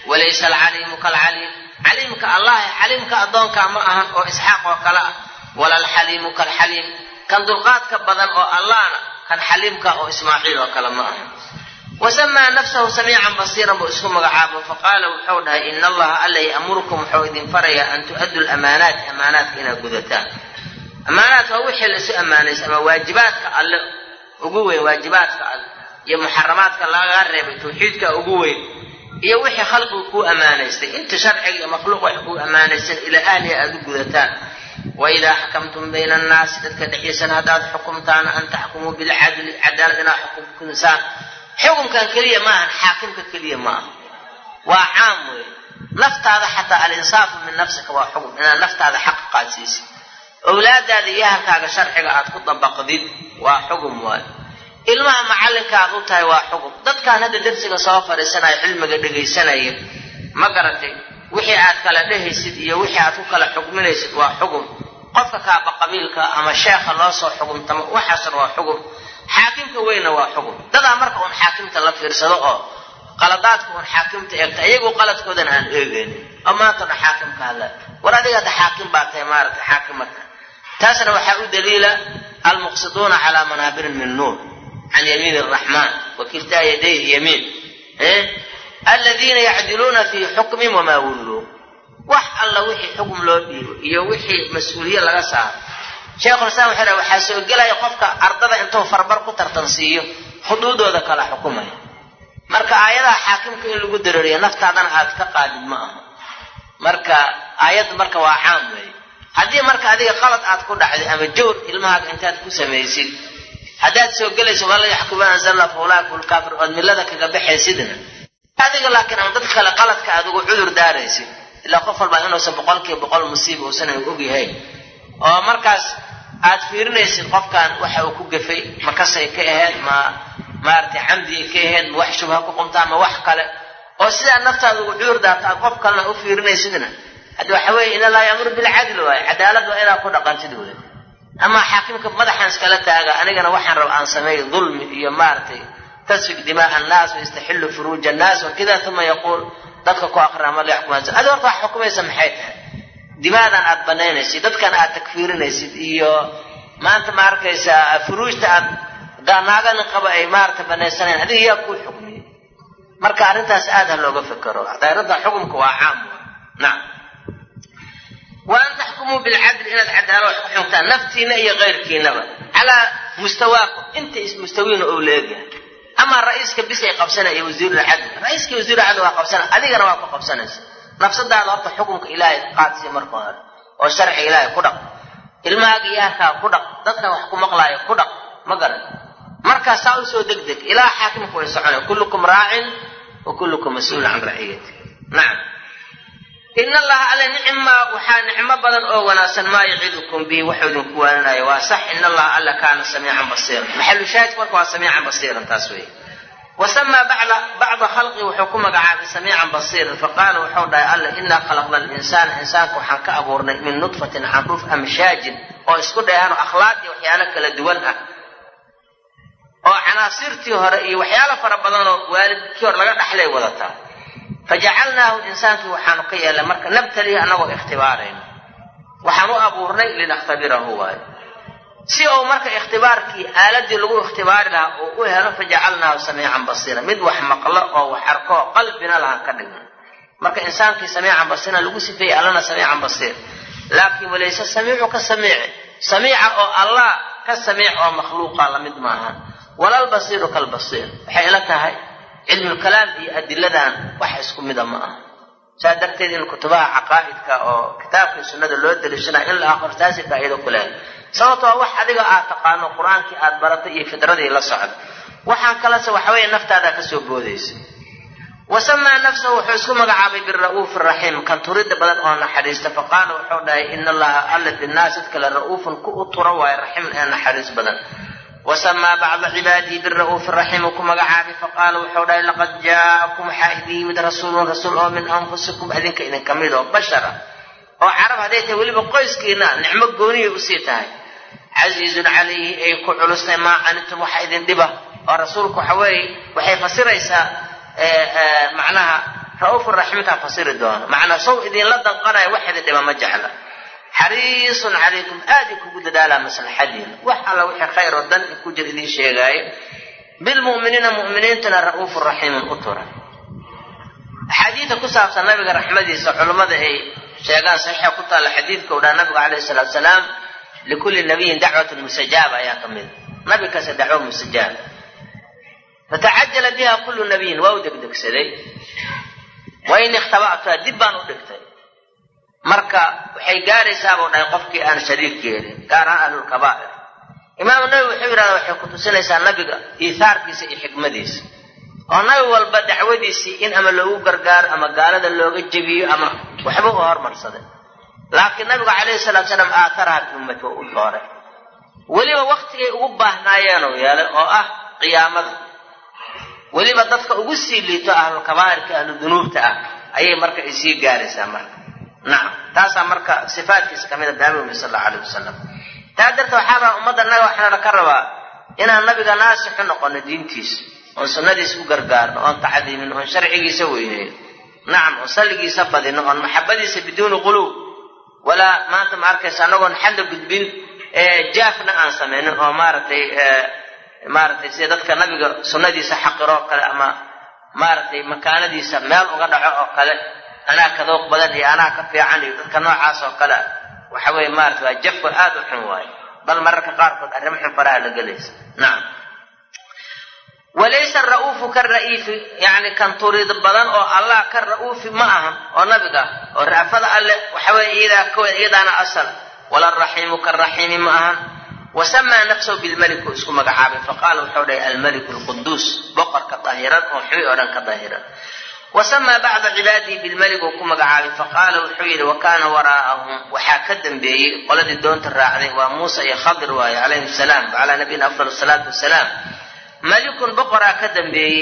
Walaysa alcaliimu kalcaliim. Caliimka allahi xaliimka addoonkaa ma ahan oo isxaaq oo kale ah. Wala alxaliimu kalxaliim. Kan dulqaadka badan oo allahna kan xaliimka oo ismaaciil oo kale ma ahan. Wasamaa nafsahu samiican basiiran buu isku magacaabo. Faqaala wuxuu dhahay ina allaha alla ya'murukum wuxuu idin farayaa an tu'addu lamaanaati amaanaadka inaad gudataan. Amaanaadka waa wixii laisu ammaanaysa ama waajibaadka alle ugu weyn waajibaadka alle iyo muxaramaadka lagaga reebay tawxiidka ugu weyn iyo wixii khalqigu kuu ammaanaystay. Inta sharciga iyo makhluuq wax kuu ammaanaysan ilaa ahliha aada u gudataan. Waidaa xakamtum bayna annaasi dadka dhexdiisana haddaad xukumtaan an taxkumuu bilcadli cadaalad inaad xukumsaan. Xukumkan keliya ma ahan xaakimka keliya ma aha waa caam weeye naftaada xataa alinsaafu min nafsika waa xukum inaad naftaada xaqa qaadsiisid owlaadaada iyo ahalkaaga sharciga aad ku dabaqdid waa xugum waayo ilmaha macallinka aad u tahay waa xugum dadkaan hadda dersiga soo fadhiisanaya cilmiga dhegaysanaya ma garatay wixii aad kala dhehaysid iyo wixii aad ku kala xugminaysid waa xugum qofka kaaba qabiilka ama sheekha loo soo xugumtamo waxaasna waa xugum xaakimka weynna waa xugum dadaa marka uun xaakimta la fiirsado oo qaladaadka uun xaakimta eegta iyagoo qaladkoodana aan eegeynin oo maantana xaakimka hadla. War adiga hadda xaakim baa tahay maaragtay xaakimadka taasna waxaa u daliila almuqsiduuna calaa manaabirin min nuur can yamiin araxmaan wa kiltaa yadayhi yamiin aladiina yacdiluuna fii xukmin wamaa wuluu wax alla wixii xukm loo dhiibo iyo wixii mas'uuliye laga saaro sheekhulislaam wuxuu dhaha waxaa soo gelaya qofka ardada intuu farbar ku tartansiiyo xuduudooda kala xukumaya marka aayadaha xaakimka in lagu dareeriyo naftaadana aad ka qaadid ma aha marka aayaddu marka waa caam weeye haddii marka adiga qalad aad ku dhacday ama jawr ilmahaaga intaad ku samaysid haddaad soo gelayso wala yaxkuma anzalna fa ulaika lkaafir ood millada kaga baxaysidna adiga laakiin ama dadka kale qaladka aad ugu cudur daaraysid ilaa qof walbaa inuusan boqolkiiba boqol musiiba uusan ogyahay. Oo markaas aad fiirinaysid qofkan waxa uu ku gafay ma kasay ka ahayd ma maaragtay camdiga ka ahayd ma wax shubha ku qumtaa ma wax kale. Oo sidaa naftaada ugu cudur daarta aad qof kalena u fiirinaysidna. Hadda waxa weeye in allaha yamuru bilcadl waaye cadaalad waa inaad ku dhaqantid wey ama xaakimka madaxaan iskala taaga anigana waxaan raba aan sameeyo dulmi iyo maaragtay tasfik dimaa annaas waistaxillu furuuja annaas wakida uma yaquul dadka ku akrinaa ma yaxkumaysa adi horta wax xukumaysa maxay tahay? Dimaadan aad banaynaysid dadkan aad takfiirinaysid iyo maanta ma arkaysaa furuujta aad naaganin qaba ay maarata banaysanayn adiga yaa kuu xukmiyey marka arrintaas aad ha looga fekero. Daairada xukumka waa caam. Nacam an taxkumuu bilcadli inaad cadaalo wax ku xugtaan naftiina iyo keyrkiinaba calaa mustawaakum inta mustawiina ou leegyahay amaa ra'iiska bis ay qabsanaya wasiirulcadli ra'iiska wasiirulcadli waa qabsana adigana waa ku qabsanaysa nafsadaada horta xukunka ilaahay qaadsiya marka hore oo sharciga ilaahay ku dhaq ilmahaaga iyo ahalkaa ku dhaq dadkan wax ku maqlaaya ku dhaq ma garan markaa saa u soo deg deg ilaa xaakimka way soconaya kullukum raacin wa kullukum mas'uulun can raciyati nacam in allaha alle nicmaa waxaa nicmo badan oo wanaagsan maa yacidukum bihi waxuu idinku waaninayo waa sax in allaha alla kaana samiican basiiran maxalu shaahid marka waa samiican basiiran taas weeye wasamaa bacda khalqi wuxuu ku magacaabay samiican basiiran faqaala wuxuu dhahay alle inaa khalaqna alinsaana insaanka waxaan ka abuurnay min nudfatin xandhuuf amshaajin oo isku dheehan akhlaaq iyo waxyaalo kala duwan ah oo canaasirtii hore iyo waxyaalo fara badanoo waalidkii hore laga dhaxlay wadataa fajacalnaahu insaankii waxaanu ka yeelnay marka nabtalihi annagoo ikhtibaarayno waxaan u abuurnay linakhtabirahu waayo si uu marka ikhtibaarkii aaladii lagu ikhtibaari lahaa uu u helo fajacalnaahu samiican basiira mid wax maqlo oo wax arko qalbina lahaan ka dhigno marka insaankii samiican basiiran lagu sifeeyey allana samiican basiir laakiin walayse samiicu ka samiici samiica oo allah ka samiic oo makhluuqa la mid maaha walalbasiiru kalbasiir waxay ila tahay cilmulkalaam iyo adiladan wax isku mida ma aha. Saa darteed in kutubaha caqaa'idka oo kitaabkii sunnada loo daliishanaya in la aqro taasi faa'iido ku lehay sababtoo wax adiga aad taqaano qur'aankii aad baratay iyo fidradii la socda waxaan kalese waxaweeye naftaadaa ka soo boodaysa wasamaa nafsahu wuxuu isku magacaabay bira'uufi raxiim kan turida badan oo naxariista faqaala wuxuu dhahay ina allaha alla binnaas dadka le ra'uufun ku u tura waayo raxiimun ee naxariis badan wasamaa bacda cibaadihi bira'uufi raxiim uu ku magacaabay faqaala wuxuu dhahay laqad jaa'akum waxaa idin yimid rasuulun rasuul oo min anfusikum idinka idinka mid oo bashara oo carab hadday tahay weliba qoyskiina nicmo gooniyay u sii tahay casiizun calayhi ay ku culustay maa canitum waxa idin dhiba oo rasuulku waxa weeye waxay fasiraysaa macnaha ra'uuf raxiimkaa fasiri doono macnaa sow idinla danqanaya wax idin dhiba ma jecla xariisun calaykum aada kugu dadaalaa maslaxadiina wax alla wixii khayr oo dan ku jir idiin sheegaayo bilmu'miniina mu'miniintana ra'uufu raxiimun u tura axaadiida ku saabsan nabiga raxmadiisa culummada ay sheegaan saxiixa ku taalla xadiidka u dhaha nabigu calayhi salaatu salaam likulli nabiyin dacwatun mustajaaba ayaa ka mid. Nabi kasta dacwo mustajaaba fatacajala biha kullu nabiyin waa u degdegsaday. Wa in ikhtaba'tuha dib baan u dhigtay marka waxay gaaraysaabuu dhahay qofkii aan shariik yeelin gaar ahaan ahlulkabaa'ir imaamu nabi wuxuu yidhahdaa waxay ku tusinaysaa nabiga iihaarkiisa iyo xikmadiisa. Oo nabi walba dacwadiisii in ama loogu gargaaro ama gaalada looga jebiyo ama waxba u hormarsaday. Laakiin nabigu calayhi salaatu salaam aataraha biummati waa u dooray weliba waktigay ugu baahnaayeenuu yeelay oo ah qiyaamada. Weliba dadka ugu sii liito ahlulkabaa'irka ahlu dunuubta ah ayay marka ay sii gaaraysaa marka nacam taasaa marka sifaatkiisa ka mida baabiumi sal allau alayh wasalam taa darteed waxaa rabaa ummadda naga waxaana ka rabaa inaan nabiga naasixu noqono diintiisa oon sunnadiisa u gargaarno oon tacdiimin oon sharcigiisa weyneeyo. Nacam oon salligiisa badino oon maxabadiisa biduuni quluub. Walaa maanta ma arkaysa annagoon xadda gudbin jaafna aan samaynin oo maaragtay maaragtay sida dadka nabiga sunnadiisa xaqiroo kale ama maaragtay makaanadiisa meel uga dhaco oo kale anaa kadooq badan iyo anaa ka fiican iyo dadka noocaas oo kale. Waxa weeye maarata waa jafka aada u xun waayo. Bal mararka qaarkood arrimo xun faraha la gelaysa. Nacam walaysa ra'uufu ka ra'iifi yacni kan turid badan oo allah ka ra'uufi ma ahan oo nabiga oo ra'fada alle waxa weeye iyadaa ka iyadaana asal. Wala raxiimu ka raxiimi ma ahan. Wasamaa nafsahu bilmalik uu isku magacaabay. Faqaala wuxuu dhahay almaliku alquduus boqorka dahiran oo xumi oo dhan ka dahiran wasamaa bacda cibaadihi bilmalik uu ku magacaabay faqaala wuxuu yidhi wa kaana waraa'ahum waxaa ka dambeeyey qoladii doonta raacday waa muusa iyo khadir waaye calayhim salaam wacalaa nabiyina afdal salaatu wasalaam malikun boqoraa ka dambeeyey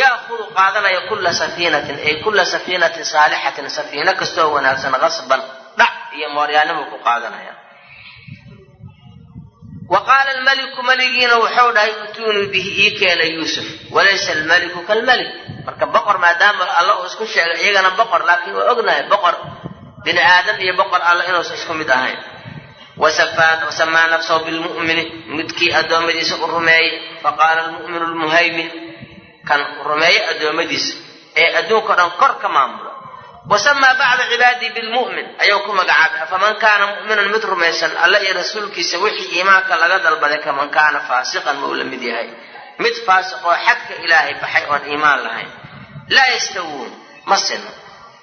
ya'hudu qaadanaya kulla safiinatin ay kulla safiinatin saalixatin safiino kastoo wanaagsan qasban dhac iyo mooryaanimu ku qaadanaya wa qaala almaliku maligiina wuxuu dhahay utuunuu bihi ii keena yuusuf walaysa almaliku kalmalik. Marka boqor maadaama alla uu isku sheegay iyagana boqor laakiin waa ognahay boqor bini aadam iyo boqor alla inuusan isku mid ahayn wasamaa nafsahu bilmu'mini midkii addoommadiisa u rumeeyey faqaala almu'minu lmuhaymin kan rumeeye addoommadiisa ee adduunkao dhan kor ka maamula wasamaa bacda cibaadii bilmu'min ayuu ku magacaabay afaman kaana mu'minan mid rumaysan alla iyo rasuulkiisa wixii iimaanka laga dalbaday kaman kaana faasiqan ma uu la mid yahay mid faasiq oo xadka ilaahay baxay oon iimaan lahayn laa yastawuun ma sinno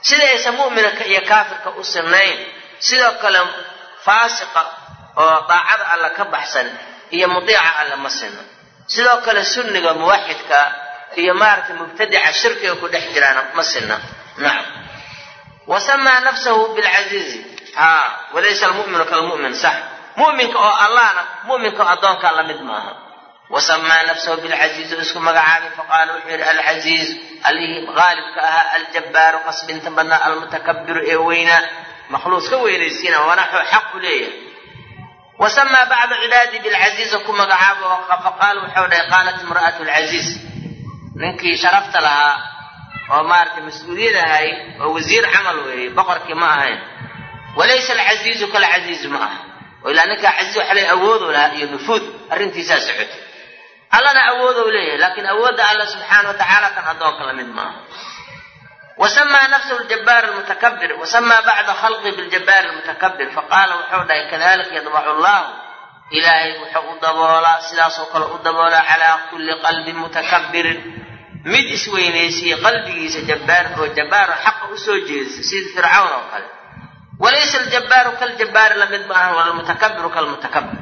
sida aysan mu'minka iyo kaafirka u sinnayn sidoo kale faasiqa oo daacada alla ka baxsan iyo mudiica alla ma sinno sidoo kale sunniga muwaxidka iyo maaragtay mubtadica shirkiga ku dhex jiraana ma sinna nacam wasamaa nafsahu bilcasiizi haa walaysa almu'minu kalmu'min sax mu'minka oo allahna mu'minka oo addoonkaa la mid maaha wasamaa nafsahu bilcasiizi isku magacaabay faqaala wuxuu yidhi alcasiiz allihii qaalibka ahaa aljabbaaru qasbinta badnaa almutakabiru ee weynaa makhluuq ka weynaysiina wanaxuu xaqu leeyahay wasamaa bacda cibaadii bilcasiiza ku magacaabo faqaala wuxuu dhahay qaalat imra'atu lcasiiz ninkii sharafta oo maaragtay mas'uuliyad ahay oo wasiir camal weeye boqorkii ma ahayn. Walaysa alcasiizu kalcasiiz ma aha. Oo ilaa ninkaa casiiz waxa leey awoodou lahaa iyo nufuud arrintiisaa socotay allana awoodou leeyahay laakiin awoodda alla subxaana wa tacaala kan addoonka la mid maaha. Wasamaa nafsahu ljabbaar almutakabir wasamaa bacda khalqi biljabbaar almutakabir faqaala wuxuu dhahay kadalika yadbacu allahu ilaahay wuxuu u daboolaa sidaasoo kale u daboolaa calaa kulli qalbin mutakabirin mid isweynaysiye qalbigiisa jabbaar oo jabbaaro xaqa u soo jeedisa sida fircawn oo kale. Walaysa aljabbaaru kaljabbaari la mid ma ahan walmutakabiru kalmutakabir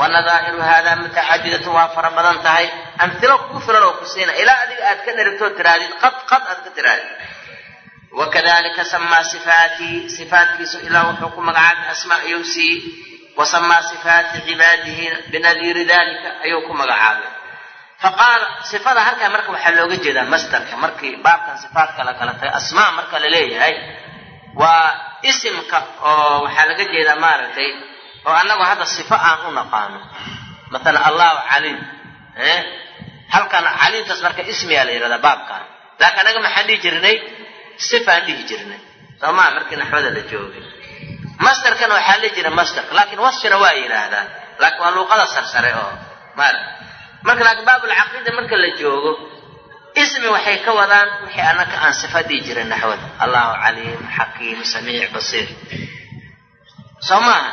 wanadaa'iru haadaa mutacadidatun waa fara badan tahay. Amhilo kugu filan oo ku siina ilaa adiga aad ka dherigtoo tiraadid qad qad aad ka tiraadid wakadalika samaa sifaatii sifaatkiisu ilaa wuxuu ku magacaabay asmaa ayuu siiyey wasamaa sifaati cibaadihi binadiiri dalika ayuu ku magacaabay faqaala sifada halkaa marka waxaa looga jeedaa masdarka. Markii baabkan sifaatka la kala tagay asmaa marka la leeyahay waa isimka oo waxaa laga jeedaa maaragtay oo annagu hadda sifo aan u naqaano. Maala allahu caliim halkan caliimtaas marka ismiyaa la yidhahdaa baabkan. Laakiin annaga maxaan dhihi jirnay? Sifaan dhihi jirnay. Soomaa markii naxwada la joogay. Masdarkana waxaa la jira masdarka. Laakiin wasfina waa yidhaahdaa laakiin waa luuqada sarsare oo maara marka laakiin baabulcaqiida marka la joogo ismi waxay ka wadaan wixii annaka aan sifa dhihi jiray naxwada allahu caliim xakiim samiic basiir. Soo maaha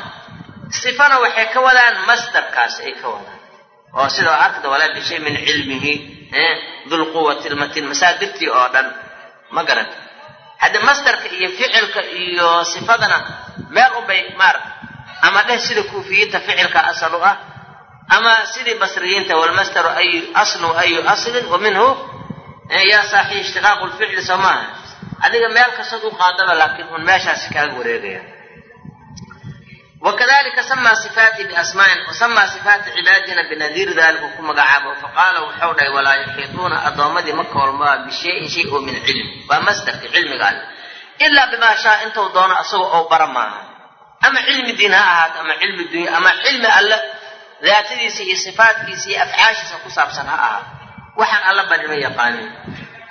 sifana waxay ka wadaan masdarkaas ay ka wadaan. Oo sidoo arkada walaa bishay min cilmihi dulquwati lmatin masaadirtii oo dhan. Ma garanta hadde masdarka iyo ficilka iyo sifadana meel unbay maarata ama dheh sida kuufiyiinta ficilka asal ah ama sidii basriyiinta walmasdaru ayu aslu ayu aslin wa minhu yaa saaxi ishtiqaaqu lficli soo maaha. Adiga meel kastood u qaadaba laakiin un meeshaasi kaaga wareegaya. Wakadalika samaa sifaati biasmaa'in wasamaa sifaati cibaadina binadiiri dalika ku magacaabo. Faqaala wuxuu dhahay walaa yuxiituuna addoommadii ma koolmaa bishayin shay oo min cilmi waa masdarka cilmiga alle ilaa bimaa shaa intuu doono asagoo ou bara maaha. Ama cilmi diin ha ahaato ama cilmi dunya ama cilmi alle daatadiisa iyo sifaatkiisa iyo afcaashiisa ku saabsan ha ahaato waxaan alla barima yaqaanin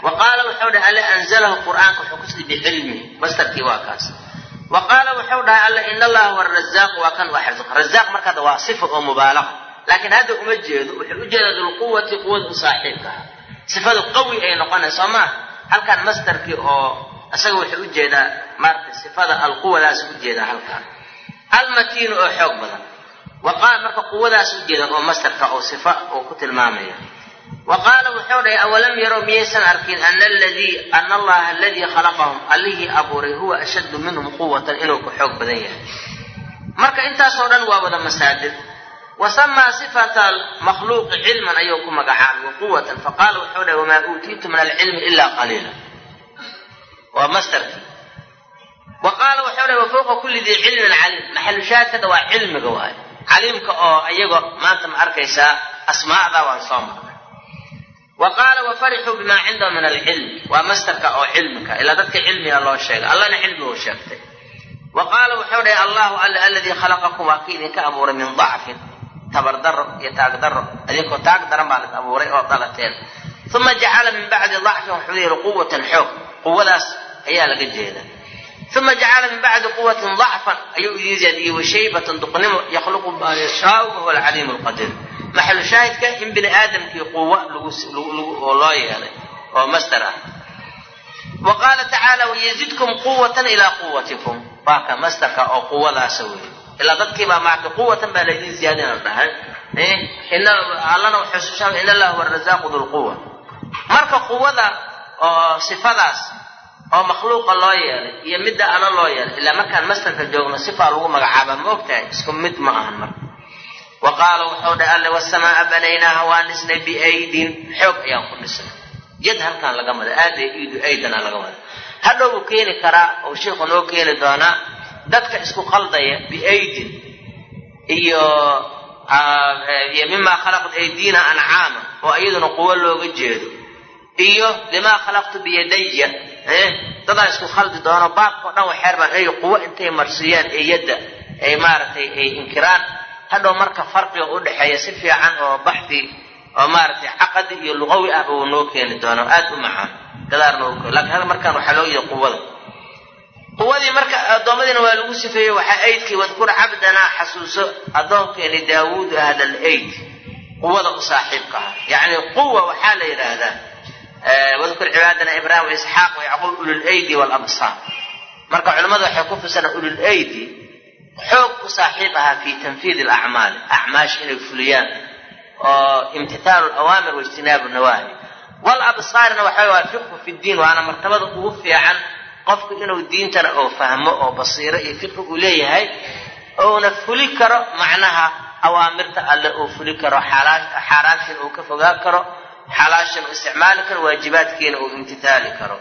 wa qaala wuxuu dhahay alle anzalahu qur'aanka wuxuu ku sii bicilmihi masdarkii waa kaas. Wa qaala wuxuu dhahay alle in allaha huwa waa kan xirsuq razaaq markaada waa sifa oo mubaalaqa laakiin hadda uma jeedo wuxuu u jeedaa dulquwati quwada u sifadu qawi ay noqonaysa soo maa halkan masdarkii oo isaga wuxuu u jeedaa maaragtay sifada alquwadaas u jeedaa halkan almatiinu oo xoog badan wa qaal marka quwadaas u jeeda oo masdarka oo sifa uu ku tilmaamaya wa qaala wuxuu dhahay awalam yarow miyaysan arkin ana aladii ana allaha aladii khalaqahum allihii abuuray huwa ashaddu minhum quwatan inuu ku xoog badan yahay marka intaasoo dhan waa wada masaadir wa samaa sifata almakhluuqi cilman ayuu ku magacaabay wa quwatan faqaala wuxuu dhahay wamaa uutiitu min alcilmi ilaa qaliila waa masdarkii wa qaala wuxuu dhahay wafuuqa kulli dii cilmin caliim maxalushaadkada waa cilmiga waayo caliimka oo iyago maanta ma arkaysaa asmaacda waan soo marnay. Wa qaala wafarixuu bimaa cindahum min alcilm waa mastarka oo cilmika ilaa dadka cilmiga loo sheegay. Allana cilmiguu sheegtay. Wa qaala wuxuu dhahay allahu alla aladii khalaqakum waa ki idinka abuuray min dacfin tabardaro iyo taagdaro idinkoo taag daran baa lid abuuray oo dhalateen. Uma jacala min bacdi dacfin yidhi quwatan xoog quwadaas ayaa laga jeeda uma jacala min bacdi quwatin dacfan ayuu idin zaadiyey washaybatan duqnimo yakhluqu maa yashaau wahuwa alcaliimu lqadiir maxalu shaahidka in bini aadamkii quwo oo loo yeelay oo masdar ah wa qaala tacaala wayazidkum quwatan ilaa quwatikum waa ka masdarka oo quwadaasa weeye ilaa dadkiibaa maarta quwatan baa laydin ziyaadina dhahay allana wuxuu in allah huwa arazaaqu dulquwa marka quwada oo sifadaas oo makhluuqa loo yeelay iyo midda alla loo yeelay ilaa markaan mastarka joogno sifaa lagu magacaaba ma ogtahay isku mid ma ahan marka. Wa qaala wuxuu dhahay alle wasamaa banaynaaha waan dhisnay biaydin. Xoog ayaan ku dhisnay. Jad halkaan laga mada aada iidu aydana laga mada hadhow uu keeni karaa oo sheikhu noo keeni doonaa dadka isku qaldaya biaydin iyo iyo mimaa khalaqat aydiina ancaama oo iyaduna quwo looga jeedo iyo limaa khalaqtu biyadaya dadaa isku khaldi doono baabkao dhan waxeer baan ay quwo intay marsiiyaan ee yadda ay maaragtay ay inkiraan. Hadhow marka farqiga u dhexeeya si fiican oo baxdi oo maaragtay caqadi iyo luqawi ahba uu noo keeni doono aad u macaan. Gadaar noo lakiin hada markaan waxaa loo yidhi quwada. Quwadii marka addoommadiina waa lagu sifeeyey waxaa aydkii wadkur cabdanaa xasuuso addoonkeeni daawuudu ahlal ayd quwada u saaxiibka ah. Yacni quwa waxaa la yidhaahdaa wadkur cibaadana ibraahim waisxaaq wayacquub ululaydi walabsaar marka culimmadu waxay ku fasiraan ululaydi xoog u saaxiib ahaa fi tanfiidi alacmaali acmaash inay fuliyaan oo imtithaalu alawaamir waijtinaabu nawaahi walabsaarina waxa waa fiqhu fi ddiin waana martabada ugu fiican qofku inuu diintana oo fahmo oo basiiro iyo fiqhi uu leeyahay uuna fuli karo macnaha awaamirta alle uu fuli karo xaaraantiina uu ka fogaan karo xalaashan uu isticmaali karo waajibaadkiina uu imtithaali karo.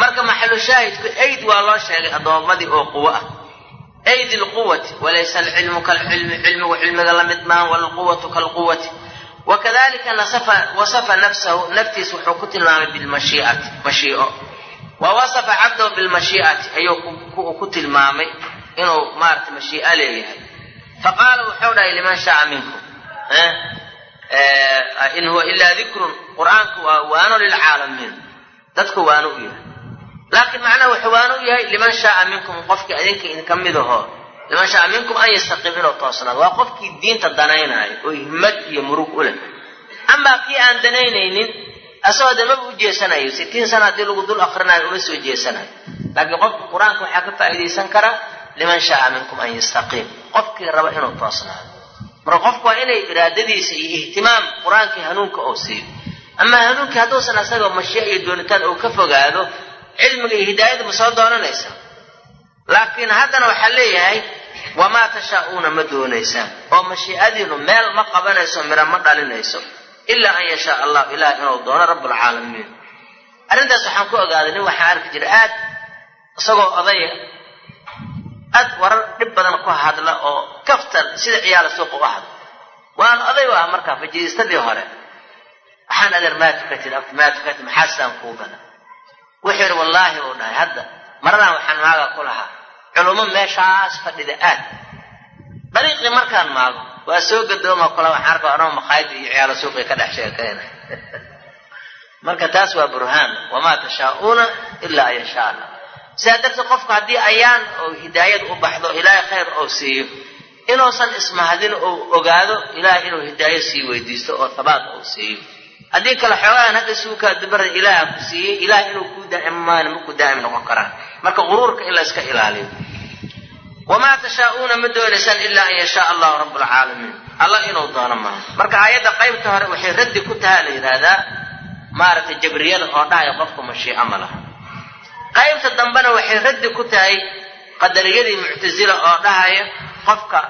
Marka maxalu shaahidku ayd waa loo sheegay addoommadii oo quwo ah. Aydi lquwati walaysa alcilmu kalcilmi cilmigu cilmiga la mid maahan walquwatu kalquwati wakadalika wasafa nafsahu naftiis wuxuu ku tilmaamay bilmashiiati mashiio. Wa wasafa cabdahu bilmashii'ati ayuu ku tilmaamay inuu maarata mashii'a leeyahay. Faqaala wuxuu dhahay liman shaaa minkum in huwa ilaa dikrun qur'aanku waa waano lilcaalamiin dadku waano u yahay. Laakiin macnaha wuxuu waano u yahay liman shaaa minkum qofkii idinka mid ahoo liman shaaa minkum an yastaqiim inuu toosnaado waa qofkii diinta danaynaayo oo himad iyo murug u leh. Amaa kii aan danaynaynin asagoo de maba u jeesanayo sittiin sana haddii lagu dul akrinayo uma soo jeesanayo. Laakiin qofka qur'aanka waxaa ka faa'iidaysan kara liman shaaa minkum an yastaqiim. Qofkii raba inuu toosnaado marka qofku waa inay iraadadiisa iyo ihtimaam qur'aankii hanuunka oo siiyo. Amaa hanuunkii hadduusan asagoo mashii'a iyo doonitaan uu ka fogaado cilmiga iyo hidaayada ma soo doonanaysa? Laakiin haddana waxaa leeyahay wamaa tashaa'uuna ma doonaysaan oo mashii'adiinu meel ma qabanayso mira ma dhalinayso ilaa an yashaa allah ilaah inuu doono rabbulcaalamiin arrintaas waxaan ku ogaaday nin waxaan arki jiray aad isagoo odaya aad warar dhib badan ku hadla oo kaftan sida ciyaala suuqa u hadla waan oday u ah markaa fajiistadii hore. Waxaan adeer maa tukatid maa tukatid maxaasaan kuu gala wuxuu yidhi wallaahi uu dhahay hadda maradan waxaan maaga ku lahaa. Culummo meeshaas fadhida aad. Dariiqii markaan maago waa soo gadooma kula waxaan arkaa anoo makhaayada iyo ciyaalo suuqii ka dhex sheekayna marka taas waa burhaan wamaa tashaa'uuna ilaa an yashaa allah sidaa darteed qofku haddii ayaan oo hidaayad u baxdo ilaahay khayr oo siiyo. Inuusan ismahadin ou ogaado ilaahay inuu hidaayo sii weydiisto oo habaat ou siiyo. Haddii kale xoogahan hadda suukaa dubarda ilaaha ku siiyey ilaah inuu kuu daaimaan ma ku daa'im noqon karaan. Marka quruurka in la iska ilaaliyo. Wamaa tashaa'uuna ma doonaysaan ilaa an yashaa allahu rabbulcaalamiin allah inuu doono maaha. Marka aayadda qaybta hore waxay raddi ku tahaa la yidhaahdaa maaragtay jabriyada oo dhahaya qofku mashiico ma laha qaybta dambena waxay raddi ku tahay qadariyadii muctasila oo dhahaya qofka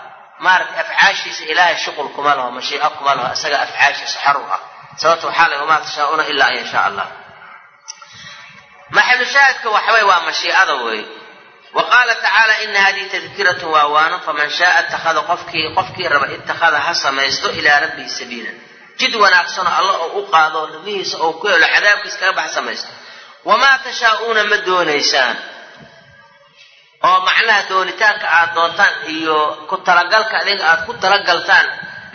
maaragtay afcaashiisa ilaahay shuqul kuma laho mashiico kuma laho isaga afcaashiisa xor u ah. Sababta waxaa leh wamaa tashaa'uuna ilaa an yashaa allah. Maxalu shaahidka waxaweye waa mashiicada weeye wa qaala tacaala ina hadihi tadkiratun waa waano faman shaaa ittakhada qofkii qofkii raba ittakhada ha samaysto ilaa rabbihi sabiilan jid wanaagsanoo alla oo u qaado ridihiisa oo ku helo cadaabkiis kaga bax samaysto wamaa tashaa'uuna ma doonaysaan oo macnaha doonitaanka aad doontaan iyo ku talagalka adinga aad ku talagaltaan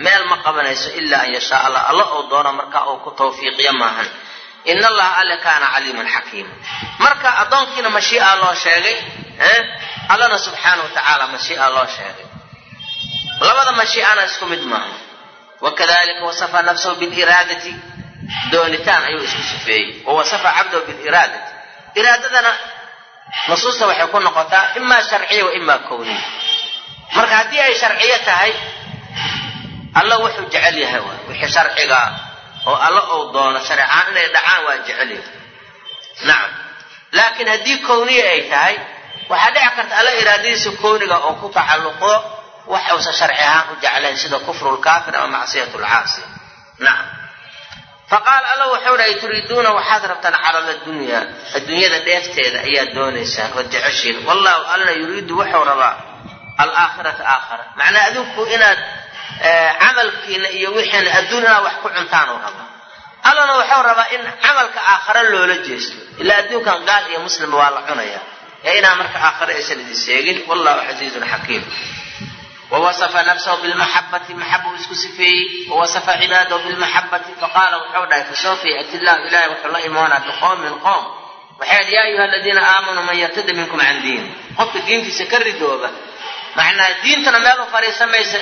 meel ma qabanayso ilaa an yashaa allah alla oo doono marka uu ku tawfiiqiyo maahan in allaha alle kaana caliiman xakiima marka addoonkiina mashii'a loo sheegay allana subxaana wa tacaala mashii'a loo sheegay labada mashii'ana isku mid maaha wakadalika wasafa nafsahu biliraadati doonitaan ayuu isku sifeeyey. Wawasafa cabdahu biliraadati. Iraadadana nusuusta waxay ku noqotaa imaa sharciya wa imaa kowniya. Marka haddii ay sharciyo tahay alla wuxuu jecel yahay wixii sharciga oo alla ou doono sharcaan inay dhacaan waa jecel yahay. Nacam laakiin haddii kowniya ay tahay waxaa dhici karta alla iraadadiisa kowniga oo ku tacalluqdo wax uusan sharci ahaan u jeclayn sida kufru lkaafir ama macsiyat lcaasi nacam faqaala alla wuxuu dhahay turiiduuna waxaad rabtaan carada dunya adduunyada dheefteeda ayaad doonaysaan jeceshiin wallahu alla yuriidu wuxuu rabaa alaakhirata aakhara macnaa adinku inaad camalkiina iyo wixiina adduun wax ku cuntaan uu rabaa. Allana wuxuu rabaa in camalka aakhare loola jeesto. Ilaa adduunkan gaal iyo muslimba waa la cunaya ee inaa marka aakhare aysan idin seegin wallahu casiizun xakiim wawasafa nafsahu bilmaxabati maxabuu isku sifeeyey wawasafa cibaadahu bilmaxabati faqaala wuxuu dhahay fasawfa yati llahu ilahay wuxuu la imoonaa biqowmin qoom waxay yaa ayuha aladiina aamanuu man yartada minkum can diin qofka diintiisa ka ridooba macnaa diintana meel u fariisamaysa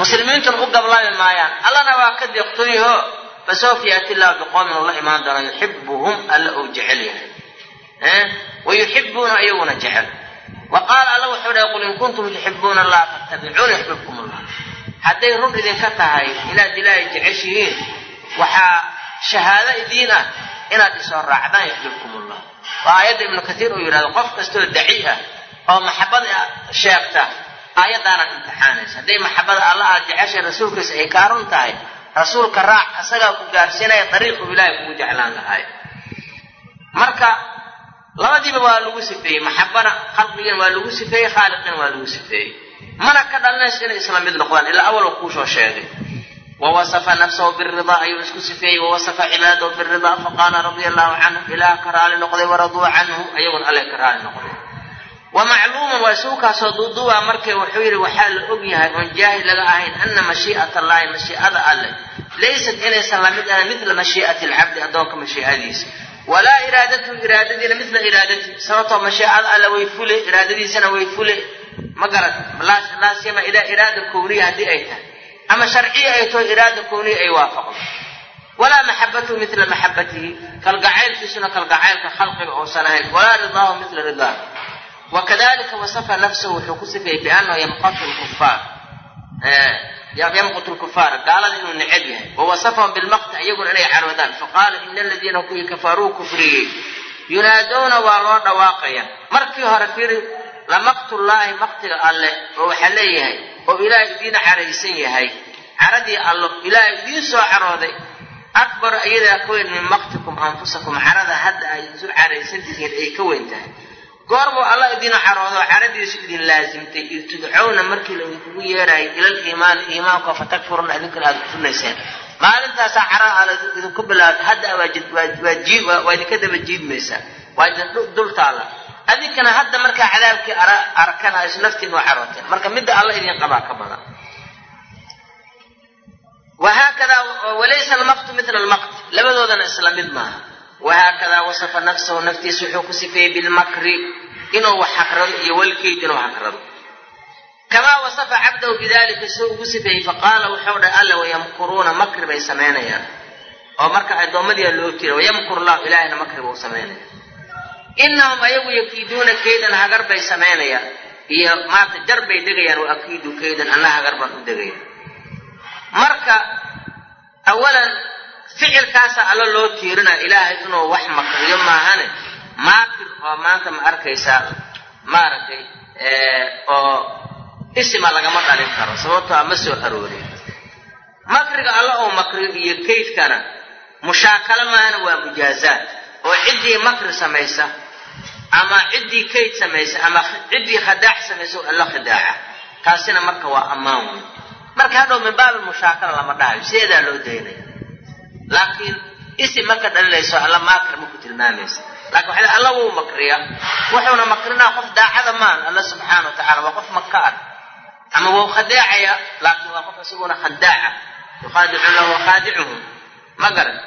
muslimiintuna u gablami maayaan allana waa ka deeqtooyaho fasawfa yaati llahu biqowmin uu la imaan doona yuxibuhum alla uu jecel yahay wayuxibuuna iyaguna jecel wa qaala alla wuxuu dhahay qul in kuntum tuxibuuna allaha fattabicuuna yuxbibkum allah hadday run idinka tahay inaad ilaahay jeceshihiin waxaa shahaado idiin ah inaad isoo raacdaan yuxbibkum allah waa aayadda ibnu katiir uu yidhahdo qof kastoo daci ah oo maxabada sheegta aayaddaanaad imtixaanaysa. Hadday maxabada alla aad jeceshay rasuulkiisa ay kaa run tahay rasuulka raac isagaa ku gaarsiinaya dariiqu ilaahay kugu jeclaan lahay marka labadiiba waa lagu sifeeyey maxabana khalqigana waa lagu sifeeyey khaaliqina waa lagu sifeeyey. Mana ka dhalinayso inay isla mid noqdaan ilaa awaloo kuusoo sheegay. Wawasafa nafsahu biridaa ayuu isku sifeeyey wawasafa cibaadahu biridaa faqaala radia allahu canhu ilaah ka raali noqday waraduu canhu ayaguna alle ka raali noqday. Wa macluuman waa isuukaasoo duuduuba markay wuxuu yidhi waxaa la og yahay oon jaahil laga ahayn ana mashii'at allahi mashii'ada alleh laysat inaysan la mid ahayn midla mashii'ati alcabdi addoonka mashii'adiisa walaa iraadatuhu iraadadiina midla iraadati. Sababtoo mashiicada alle way fule iraadadiisana way fule. Ma garat laasiyama iraada kowniya haddii ay tahay. Ama sharciya ay taho iraada kowniya ay waafaqdo walaa maxabatuhu midla maxabatihi kalgacaylkiisuna kalgacaylka khalqiga uusan ahayn. Walaa ridaahu midla ridaa wakadalika wasafa nafsahu wuxuu ku sifeeyey biannahu yamqatu lkufaar yamqutu lkufaar gaalada inuu necab yahay wawasafahum bilmaqti iyaguna inay caroodaan faqaala ina aladiina kuwii kafaruu kufriyey yunaadowna waa loo dhawaaqaya markii hore fiiri lamaqtullaahi maqtiga alleh oo waxaa leeyahay oo ilaahay idiina caraysan yahay caradii allo ilaahay idiin soo carooday akbar iyadaa ka weyn min maqtikum anfusakum carada hadda ay isu caraysan tihiin ay ka weyn tahay goormuu alla idina caroodo caradiisu idin laasimtay id tudcowna markii la idinkugu yeeraayay ilal iimaanko fatakfuruna idinkana aada kufurnayseen maalintaasaa cara ala idinku bilaabta hadda daba jiidmaysaa waa idin taalla adinkana hadda markaa cadaabkii arkana is naftiin waa carooteen marka midda alla idin qabaa ka badan. Wahaakadaa walaysa almaqtu mila almaqt. Labadoodana isla mid maaha wahaakadaa wasafa nafsahu naftiisa wuxuu ku sifeeyey bilmakri inuu wax hakrado iyo walkeyd inuu hakrado kamaa wasafa cabdahu bidalika siduu ugu sifeeyey faqaala wuxuu dhahay alla wayamkuruuna makri bay samaynayaan oo marka addoommadiia loo tira wayamkur llahu ilaahayna makri buu samaynaya inahum ayagu yakiiduuna kaydan hagar bay samaynayaan iyo maanta jar bay degayaan wa akiidu kaydan anna hagar baan u degaya marka awalan ficilkaasa alla loo tiirinaya ilaahay inuu wax makriyo maahane. Maakir oo maanta ma arkaysaa maaragtay oo isima lagama dhalin karo sababtoo a ma soo aroorin. Makriga alla oo makriyo iyo kaydkana mushaakalo maahana waa mujaazaad. Oo ciddii makri samaysa ama ciddii kayd samaysa ama ciddii khadaax samaysa alla khidaaca. Taasina marka waa ammaan wey marka hadhow min baab mushaakala lama dhahayo sideedaa loo daynaya laakiin isi marka dhalinayso alla maakir maku tilmaamaysa laakiin waxay alla wuu makriya. Wuxuuna makrinaa qof daacada maan alla subxaana wa tacala waa qof makaar ama wuu khadeecaya laakiin waa qof isaguna khadaaca. Yukhaadicuuna wa khaadicuhum ma garan.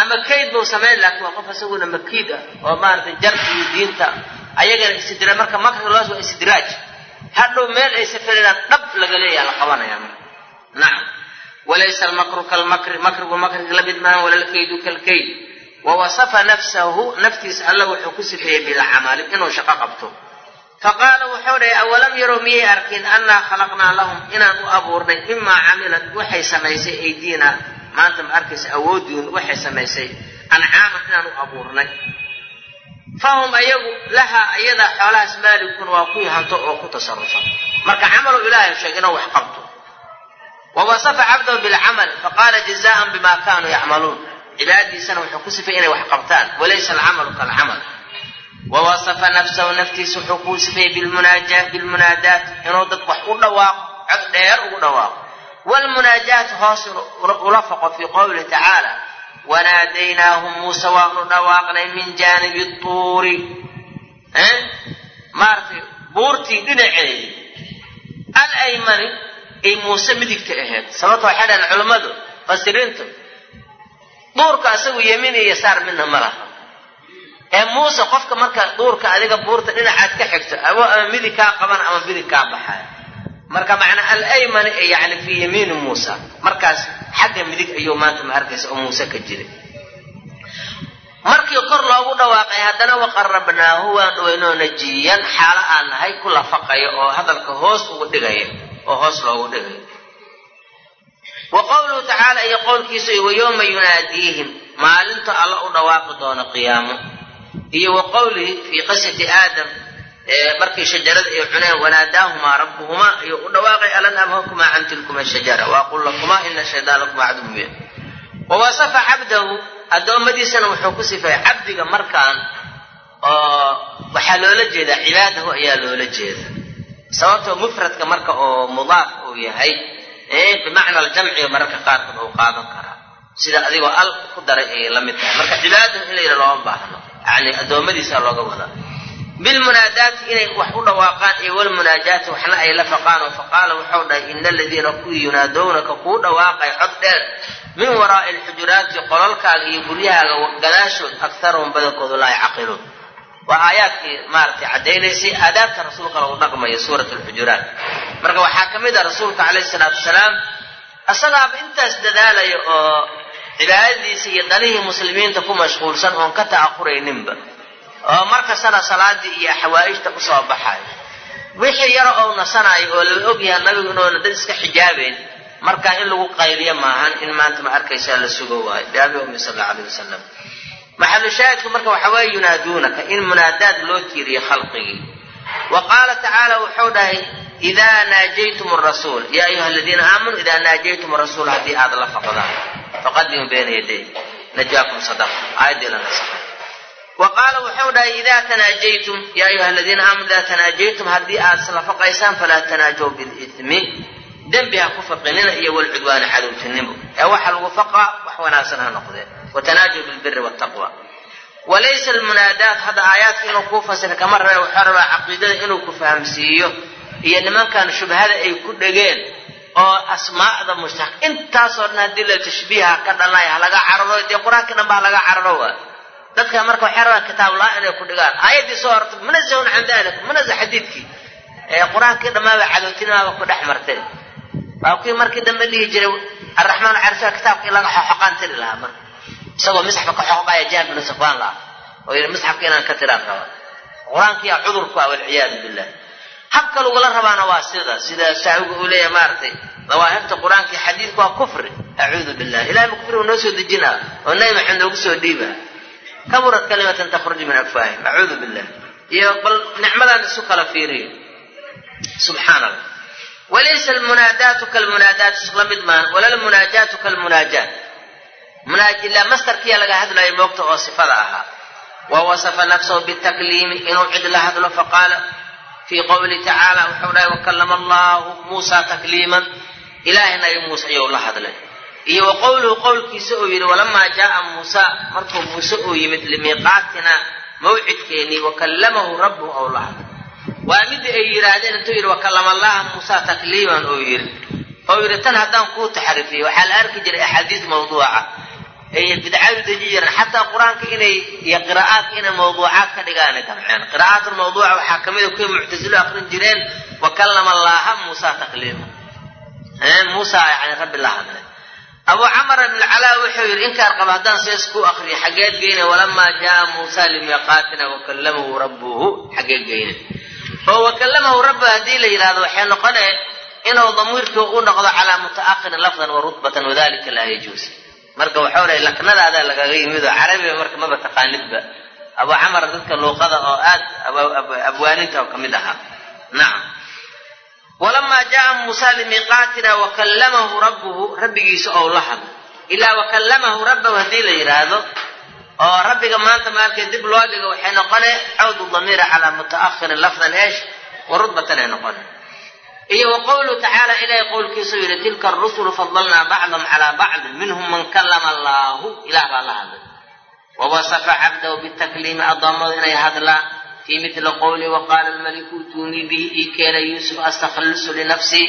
Ama kayd buu samayn laakiin waa qof isaguna makiid ah oo maaragtay jarki iyo diinta ayagana istidraa marka loos waa istidraaj. Hadhow meel ay safarinaan dhab laga leeyaha la qabanaya marka. Nacam walaysa almakru kalmakri makrigu makriga la mid maahan walalkaydu kalkayd wawasafa nafsahu naftiisa alla wuxuu ku sifeeyey bilcamali inuu shaqo qabto faqaala wuxuu dhahay awalam yarow miyay arkin annaa khalaqnaa lahum inaan u abuurnay mimaa camilat waxay samaysay aydiina maanta ma arkaysa awoodiin waxay samaysay ancaaman inaan u abuurnay fahum ayagu lahaa ayada xoolahaas maalikun waa ku yahanto oo ku tasarufa marka camalu ilaahay sheeg inuu wax qabto wawasafa cabdahu bilcamal faqaala jazaan bima kaanuu yacmaluun cibaadadiisana wuxuu ku sifay inay wax qabtaan walaysa alcamalu kalcamal wawasafa nafsahu naftiisa wuxuu kuu sifayey bilmunaadaat inuu dad wax u dhawaaqo cod dheer ugu dhawaaqo wlmunaajaat hoos ula foqo fii qowlihi tacaala wanaadaynaahu muuse waanu dhawaaqnay min jaanibi tuuri maaratay buurtii dhinaceedi alaymani ay muuse midigta ahayd. Sababta waxay dhahan culammadu fasiriintu duurka asagu yemiin iyo yasaar midna ma laha. Ee muuse qofka marka duurka adiga buurta dhinacaad ka xigto ama midig kaa qaban ama midig kaa baxaya marka macnaa alaymani yani fii yamiini muusa markaas xagga midig ayuu maanta ma arkaysa oo muuse ka jiray markii kor loogu dhawaaqay haddana waqarabnaahu waan dhaweynoo najiyan xaalo aan nahay ku lafaqaya oo hadalka hoos ugu dhigaya oo hoos loogu dhigayo wa qowluhu tacaala iyo qowlkiisa wa yowma yunaadiihim maalinta alla u dhawaaqi doono qiyaamo iyo wa qowlihi fii qisati aadam markii shajarada ay cuneen wanaadaahumaa rabbuhumaa ayuu u dhawaaqay alan abhakumaa can tilkuma shajara waaqul lakumaa ina shaydaan lakumaa cadu mubiin wawasafa cabdahu addoommadiisana wuxuu ku sifeeyay cabdiga markaan oo waxaa loola jeedaa cibaadahu ayaa loola jeedaa sababtoo mufradka marka oo mudaaf uu yahay bimacna aljamciga mararka qaarkood uu qaadan karaa. Sida adigoo al ku daray ayay la mid tahay. Marka cibaadahu in la yidha looma baahno yani addoommadiisa looga wadaa bilmunaadaati inay wax u dhawaaqaan iyo walmunaajaati waxna ay la faqaan oo faqaala wuxuu dhahay ina aladiina kuwii yunaadownaka kuu dhawaaqay cod dheer min waraa'i alxujuraati qolalkaaga iyo guryahaaga gadaashood aktaruhum badankoodu laa yacqiluun waa aayaadkii maaragtay caddaynaysay aadaabta rasuulka lagu dhaqmayo suurat alxujuraat marka waxaa ka mid ah rasuulka calayhi salaatu wasalaam isagaaba intaas dadaalaya oo cibaadadiisa iyo danihii muslimiinta ku mashquulsan oon ka ta'aqurayninba oo markastana salaadii iyo xawaa'ijta u soo baxayo wixii yaro ou nasanayo oo la ogyahay nabigu inuuna dad iska xijaabayn marka in lagu qayliyo maahan in maanta ma arkaysaa la sugo waayo biabi ummi sal alla alayh wasalam maxalu shaahidku marka waxa yunaaduunaka in munaadaad loo tiiriyo khalqigii. Wa qaala tacaala wuxuu dhahay idaa naajaytum rasuul yaa ayuha aladiina aamanuu idaa naajaytum rasuul haddii aad la faqdaan. Faqadimuu bayna yaday. Najaakum sadaqa. Nasaxay wa qaala wuxuu dhahay idaa tanaajaytum yaa ayuha aladiina aamanu idaa tanaajaytum haddii aad isla falaa tanaajow bilithmi. Dembi ha ku faqinina iyo walcudwaani cadowtinimo ee waxa lagu faqaa wax wanaagsan ha noqdee watanaajow bilbiri waltaqwa walaysa almunaadaat hadda aayaadka inuu kuu fasira kama rabe wuxuu rabaa caqiidada inuu ku fahamsiiyo iyo nimankan shubhada ay ku dhegeen oo asmaa'da mushtaq intaasoo dhan haddii la tashbiiha ka dhalnaya halaga cararo dee qur'aankii dhan baa laga cararo waa dadka marka waxay rabaan kitaab inay ku dhigaan aayaddii soo hortay munazahun can dalik munazah xadiidkii ee qur'aankii dhammaaba cadowtinimaaba ku dhex marteen waa kuwii markii dambe dhihi jiray araxmaan carsha kitaabka laga xoxoqaan tiri lahaa marka isagoo misxafka ka xoqaya jahl binu safwaan la ah. Oo yidhi misxafka inaan ka tiraan raba qur'aankiyaa cudurku ah walciyaadu billah. Habka lagula rabaana waa sida sida shaawiga uu leeyahay maaragtay dawaahirta qur'aanka iyo xadiidku waa kufri. Acuudu billah. Ilahay ma kufri uu noo soo dejinaa oo nabi maxamed noogu soo dhiiba. Kaburat kalimatan takhruju min afwaahim acuudu billah. Iyo bal nicmadaan isu kala fiiriyo. Subxaana allah walaysa almunaadaatu kalmunaadaat isla mid maan wala kalmunaajaat ilaa mastarkiya laga hadlayo moogta oo sifada ahaa. Wa wasafa nafsahu bitakliimi inuu cid la hadlo faqaala fii qowlihi tacaala wuxuu dhahay wakallama allahu muusa takliiman. Ilaahay nabi muuse ayuu la hadlay. Iyo wa qowluhu qowlkiisa uu yidhi walamaa jaaa muusa markuu muuse uu yimid limiiqaatina mawcidkeennii wakallamahu rabbuhu ou la hadlay. Waa midii ay yidhaahdeen intuu yidhi wakallama allaha muusa takliiman oo yidhi. Oo yidhi tan haddaan kuu taxriifiyo waxaa la arki jiray axaadiis mawduuca bidcadu deji jireen xataa qur'aanka inay iyo qiraa'aadka inay mawduucaad ka dhigaanay damceen qiraa'aatulmawduuca waxaa ka mid a kuwii muctasilo akrin jireen wakallama allaha muusa takliima muusa yani rabbi la hadlay. Abu camar ibn calaa wuxuu yidhi inkaan qaba haddaan sees ku akriyo xaggeed geyna walamaa jaa muusa limiiqaatina wakallamahu rabbuhu xaggeed geyna oo wakallamahu rabbu haddii la yidhahdo waxay noqone inuu damiirkii u noqdo calaa muta'ahirin lafdan wa rutbatan wadalika laa yajuus marka waxau dhahay laknadaadaa lagaga yimid oo carabiga marka maba taqaanidba. Abu camar dadka luuqada oo aad abwaaninta oo ka mid ahaa. Nacam walamaa jaaa muusa limiiqaatina wakallamahu rabbuhu rabbigiisa ou la hadlo. Ilaa wakallamahu rabbahu haddii la yidhaahdo oo rabbiga maanta maalkee dib loo dhigo waxay noqone cawdu damiira calaa muta'ahirin lafdan eesh wa rutbatan ay noqone iyo wa qowluhu tacaala ilaahay qowlkiisuu yidhi tilka arusulu fadalnaa bacdahum calaa bacdin minhum man kallama allaahu ilaah baa la hadlay. Wawasafa cabdahu bitakliimi addoommadu inay hadlaan fii mitli qowli waqaala almaliku utuunii bihi ii keena yuusuf astakhallisu linafsii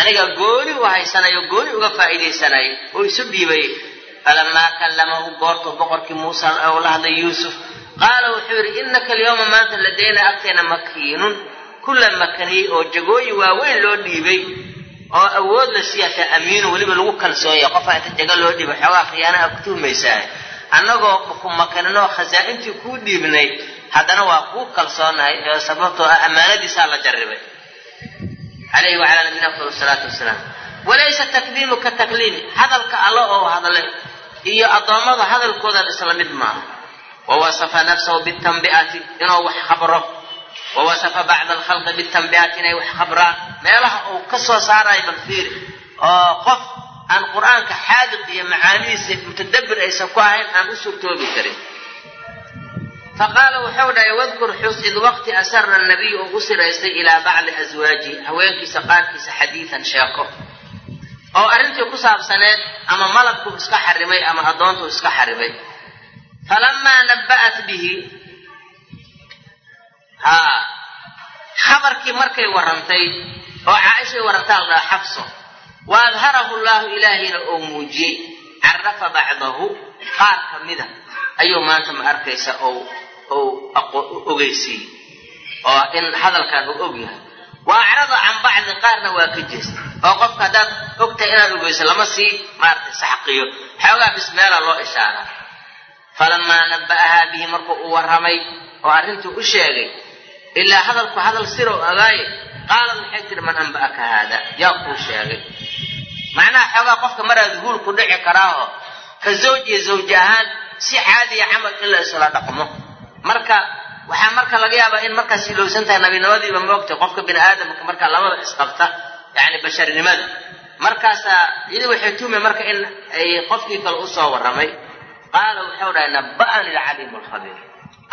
aniga gooni u haysanayo gooni uga faa'iidaysanayay oo isu dhiibay falamaa kallamahu goortuu boqorkii muusa ou la hadlay yuusuf. Qaala wuxuu yidhi innaka alyawma maanta ladayna agteena makiinun kula makaniyey oo jagooyin waaweyn loo dhiibay oo awood la siiyataa amiinu weliba lagu kalsoonyahay qofaa inta jago loo dhiibay xoogaa khiyaanaha ku tuhmaysaa annagoo ku makaninoo khasaa'intii kuu dhiibnay haddana waa kuu kalsoonahay sababtoo ah ammaanadiisaa la jarribay. Calayhi wacalaa nabiyina afdal salaatu wasalaam. Walaysa takliimu ka takliimi hadalka alla oo hadlay iyo addoommada hadalkoodan isla mid maaha. Wawasafa nafsahu bitambi'ati inuu wax khabro wawasafa bacda alkhalqi bitambi'ati inay wax khabraan meelaha uu ka soo saarayo balfiiri oo qof aan qur'aanka xaadiq iyo macaanidiisa mutadabbir aysan ku ahayn aan u suurtoobi karin faqaala wuxuu dhahay wadkur xus id waqti asara nabiyu uu u siraystay ilaa bacdi aswaajihi haweenkiisa qaarkiisa xadiidan sheeko oo arrintii ku saabsaneed ama malabkuu iska xarimay ama addoontuu iska xarimay falamaa nabba'at bihi haa khabarkii markay warrantay oo caaishay warrantaa la dhaha xabso wa adharahu llaahu ilaahayna oo muujiyey carafa bacdahu qaar ka mida ayuu maanta ma arkaysa ou ou ogeysiiyey oo in hadalkan uu og yahay. Wa acrada can bacdi qaarna waa ka jeesta oo qofka haddaad ogtahay inaad ogeyso lama sii maaratay saxqiyo xoogaa bismeela loo ishaaraa falamaa nabba'ahaa bihi markuu u warramay oo arrintuu u sheegay ilaa hadalku hadal sirow agaaye qaalad waxay tihi man anba'aka haada yaa kuu sheegay macnaha xoogaa qofka maraa duhuul ku dhici karaaho ka zawj iyo zawji ahaan si caadiya camal in la isla dhaqmo marka waxaa marka laga yaabaa in markaas ilowsan tahay nabinimadiiba moogtay qofka bini aadamka marka labada isqabta yani basharinimada markaasaa iyada waxay tuumay marka in ay qofkii kale u soo warramay qaala wuxuu dhahay naba'ani alcaliimu alkhabiir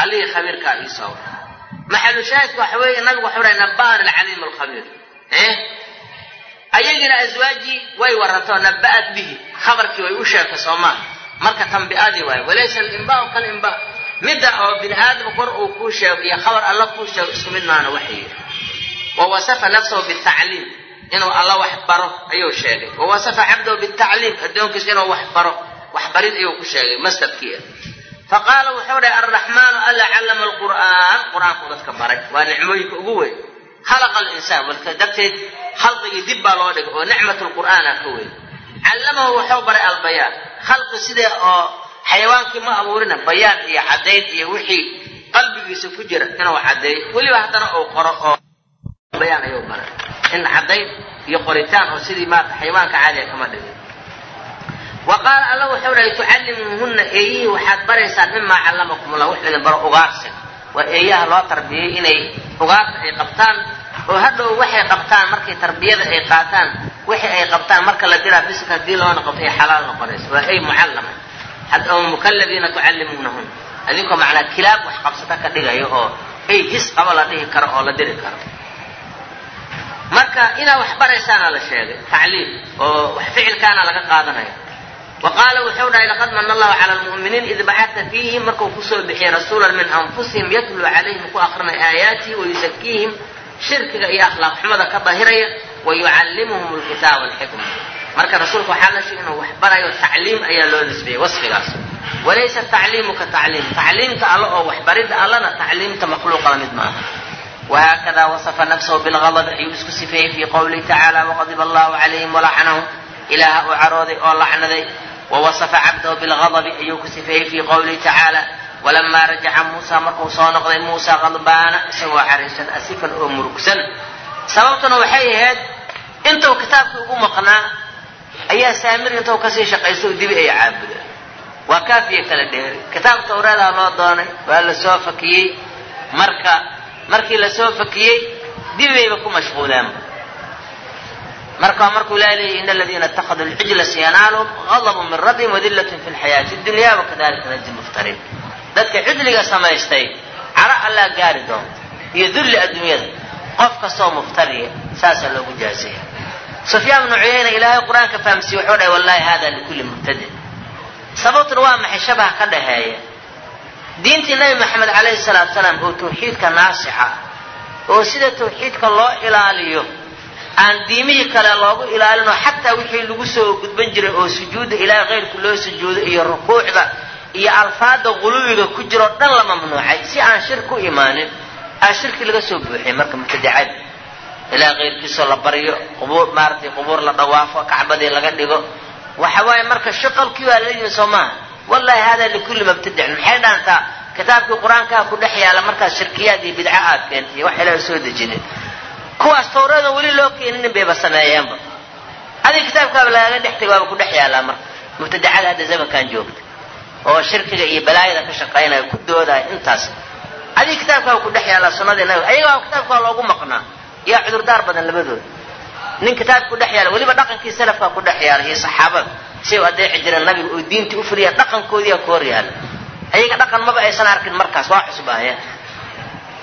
allihii khabiirkaa iisoo warramay maxalu shaahidka waxa weeye nabigu waxuu dhahay naba'ani alcaliimu alkhabiir. Ayagina aswaajii way warrantoo naba'at bihi. Khabarkii way u sheegtay soo marka tambi'adii waayo walaysa alimbaau kalimba midda oo bini aadam kor uu kuu sheego iyo khabar alla kuu sheego isku mid maana waxay wa wasafa nafsahu bitacliim inuu alla wax baro ayuu sheegay. Wa wasafa cabdahu bitacliim addoonkiisa inuu wax baro waxbarid ayuu ku sheegay mastabkii ah faqaala wuxuu dhahay alraxmaanu alla callama alqur'aan qur'aanku dadka baray waa nicmooyinka ugu weyn khalaqa alinsaan walka darteed khalqigii dib baa loo dhigay oo nicmat lqur'aana ka weyn callamahu wuxuu baray albayaan khalqi sidee oo xayawaankii ma abuurina bayaan iyo caddayn iyo wixii qalbigiisa ku jira inuu caddeeyo weliba haddana uu qoro oo bayaan ayuu baray in caddayn iyo qoritaan oo sidii maarata xayawaanka caadiga kama dhigin wa qaala alla wuxuu dhahay tucallimuhunna eeyihii waxaad baraysaan mimaa callamakum allah wax idin baro ugaarsiga waa eeyaha loo tarbiyey inay ugaarta ay qabtaan oo hadhow waxay qabtaan markay tarbiyada ay qaataan wixii ay qabtaan marka la diraa biska haddii loona qabto ay xalaal noqonayso. Waa ay mucallama. Oo mukallabiina tucallimuunahun adinkoo macnaa kilaab wax qabsata ka dhigayo oo ay his qabo la dhihi karo oo la diri karo. Marka inaa wax baraysaana la sheegay tacliim oo wax ficilkaana laga qaadanaya wa qaala wuxuu dhahay laqad mana allahu cala lmu'miniin id bacata fiihim markuu ku soo bixiyey rasuulan min anfusihim yatluu calayhim ku akrinay aayaatihi wayusakiihim shirkiga iyo akhlaaq xumada ka dahiraya wayucallimuhum lkitaaba alxikma marka rasuulka waxaa la sheegay inuu wax barayo tacliim ayaa loo nisbeeyey wasfigaas walaysa tacliimu ka tacliim tacliimta alle oo waxbaridda allana tacliimta makhluuqa la mid maaha whakada waصfa nafsahu bilgadb ayuu isku sifeeyey fii qowlihi tacaala waqadiba allahu calayhim walacnahum ilaaha uu carooday oo lacnaday wawaصfa cabdahu bilgadbi ayuu ku sifeeyey fii qowlihi tacaala walamaa rajaca muusa markuu ssoo noqday muusa qadbaana isagoo caraysan asifan oo murugsan sababtuna waxay ahayd intuu kitaabkii ugu maqnaa ayaa saamir intuu ka sii shaqaysto dibi ay caabudeen waa kaafiya kala dheeri kitaab tawreedaa loo doonay waa la soo fakiyey marka markii la soo fakiyey dibayba ku mashquuleenba marka markuu ilahi leeyay in aladiina اtakaduu lcijla sayanaalhum gadbu min rabbihim wadillatn fi lxayaati dunya wakadalika najzi muftariin. Dadka cijliga samaystay caro allaa gaari doonta iyo dulli adduunyada qof kastoo muftariya saasaa loogu jaazaya sufyaan bnu cuyayna ilaahay qur'aanka fahamsiye wuxuu dhahay wallahi hada likulli mubtadin. Sababtuna waa maxay shabaha ka dhaheeya? Diintii nabi maxamed calayhi salaatu salaam oo tawxiidka naasixa oo sida tawxiidka loo ilaaliyo aan diimihii kale loogu ilaalinoo xataa wixii lagu soo gudban jiray oo sujuudda ilaahay keyrku loo sujuudo iyo rukuucda iyo alfaada quluwiga ku jiroo dhan la mamnuucay si aan shir ku imaanin aa shirki laga soo buuxiyay marka mubtadacad ilaah keyrkiisoo la baryo qubuur maaratay qubuur la dhawaafo kacbadii laga dhigo. Waxa waaye marka shaqalkii waa la yimi soo maaha wallahi hada likulli mubtadicin maxay dhaantaa kitaabkii qur'aankaa ku dhex yaalla markaas shirkiyaad iyo bidca aad keentay wax ilaaha soo dejinin kuwaas tawreedan weli loo keeninin bayba sameeyeenba adig kitaabkaaba lagaga dhex tagay waaba ku dhex yaalaa marka. Mubtadacada hadda zamankan joogta oo shirkiga iyo balaayada ka shaqaynaya ku doodaya intaas. Adig kitaabkaaba ku dhex yaallaa sunnadii nabiga ayagaa kitaabkaa loogu maqnaa yaa cudurdaar badan labadooda nin kitaabka ku dhex yaalla weliba dhaqankii salafkaa ku dhex yaalla iyo saxaabada. Si u adeeci jireen nabiga oo diinta u fuliya dhaqankoodiyaa ku hor yaalla. Ayaga dhaqan maba aysan arkin markaas waa cusbaaya.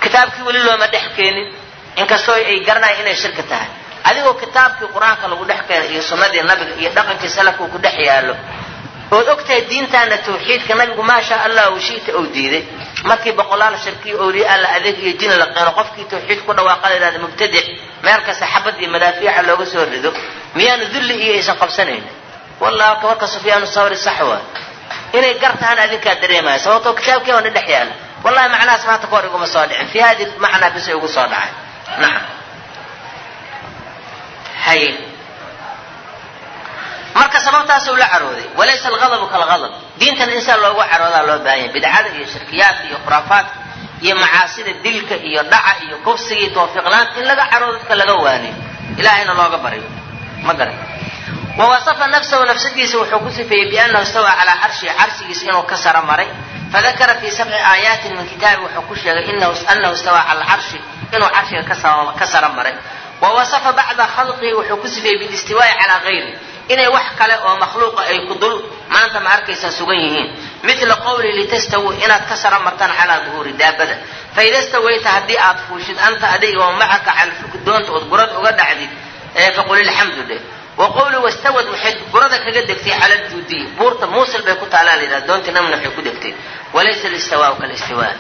Kitaabkii weli looma dhex keenin inkastoo ay garanaya inay shirki tahay. Adigoo kitaabkii qur'aanka lagu dhex keenay iyo sunnadii nabiga iyo dhaqankii salafka uu ku dhex yaalo ood ogtahay diintaana tawxiidka nabigu maasha allah u shiita ou diiday. Markii boqolaal shirkiyo awliya alla adeeg iyo jin la keeno qofkii tawxiid ku dhawaaqa la yidhahda mubtadic meel kasta xabad iyo madaafiica looga soo rido miyaanu dulli iyo aysan qabsanaynin wallahi warka sufyaanu sawri sax inay gar tahaan adinkaa dareemaya sababtoo kitaabkii oona dhex yaalla wallahi macnahaas maanta kahor iguma soo dhicin fi hadi macnaa bisa igu soo dhacay nacam hay marka sababtaas uu la carooday walaysa alghadabu kalghadab. Diintan insaan loogu caroodaa loo baahan yahay bidcada iyo shirkiyaadka iyo khuraafaadka iyo macaasida dilka iyo dhaca iyo kufsiga iyo tawfiiqlaanta in laga caroodo dadka laga waaniyo ilaahayna looga baryo ma garan wawasafa nafsahu nafsadiisa wuxuu ku sifeeyey biannahu istawaa calaa carshihi carshigiisa inuu ka saro maray. Fadakara fii sabci aayaatin min kitaabi wuxuu ku sheegay anahu istawaa cala alcarshi inuu carshiga ka saro maray. Wawasafa bacda khalqihi wuxuu ku sifeeyey bilistiwaa'i calaa gayri inay wax kale oo makhluuqa ay ku dul maanta ma arkaysaa sugan yihiin. Mila qowlihi litastawuu inaad ka saro martaan calaa duhuuri daabada. Faida stawayta haddii aad fuushid anta adiga oo macaka calfuki doonta ood gurad uga dhacdid faqul ilxamdu dheh wa qowli wastawad waxay gurada kaga degtay cala ljuudiy buurta muusil bay ku taalaa layidhaha doontii namna waxay ku degtay. Walaysa listiwaau kalistiwaa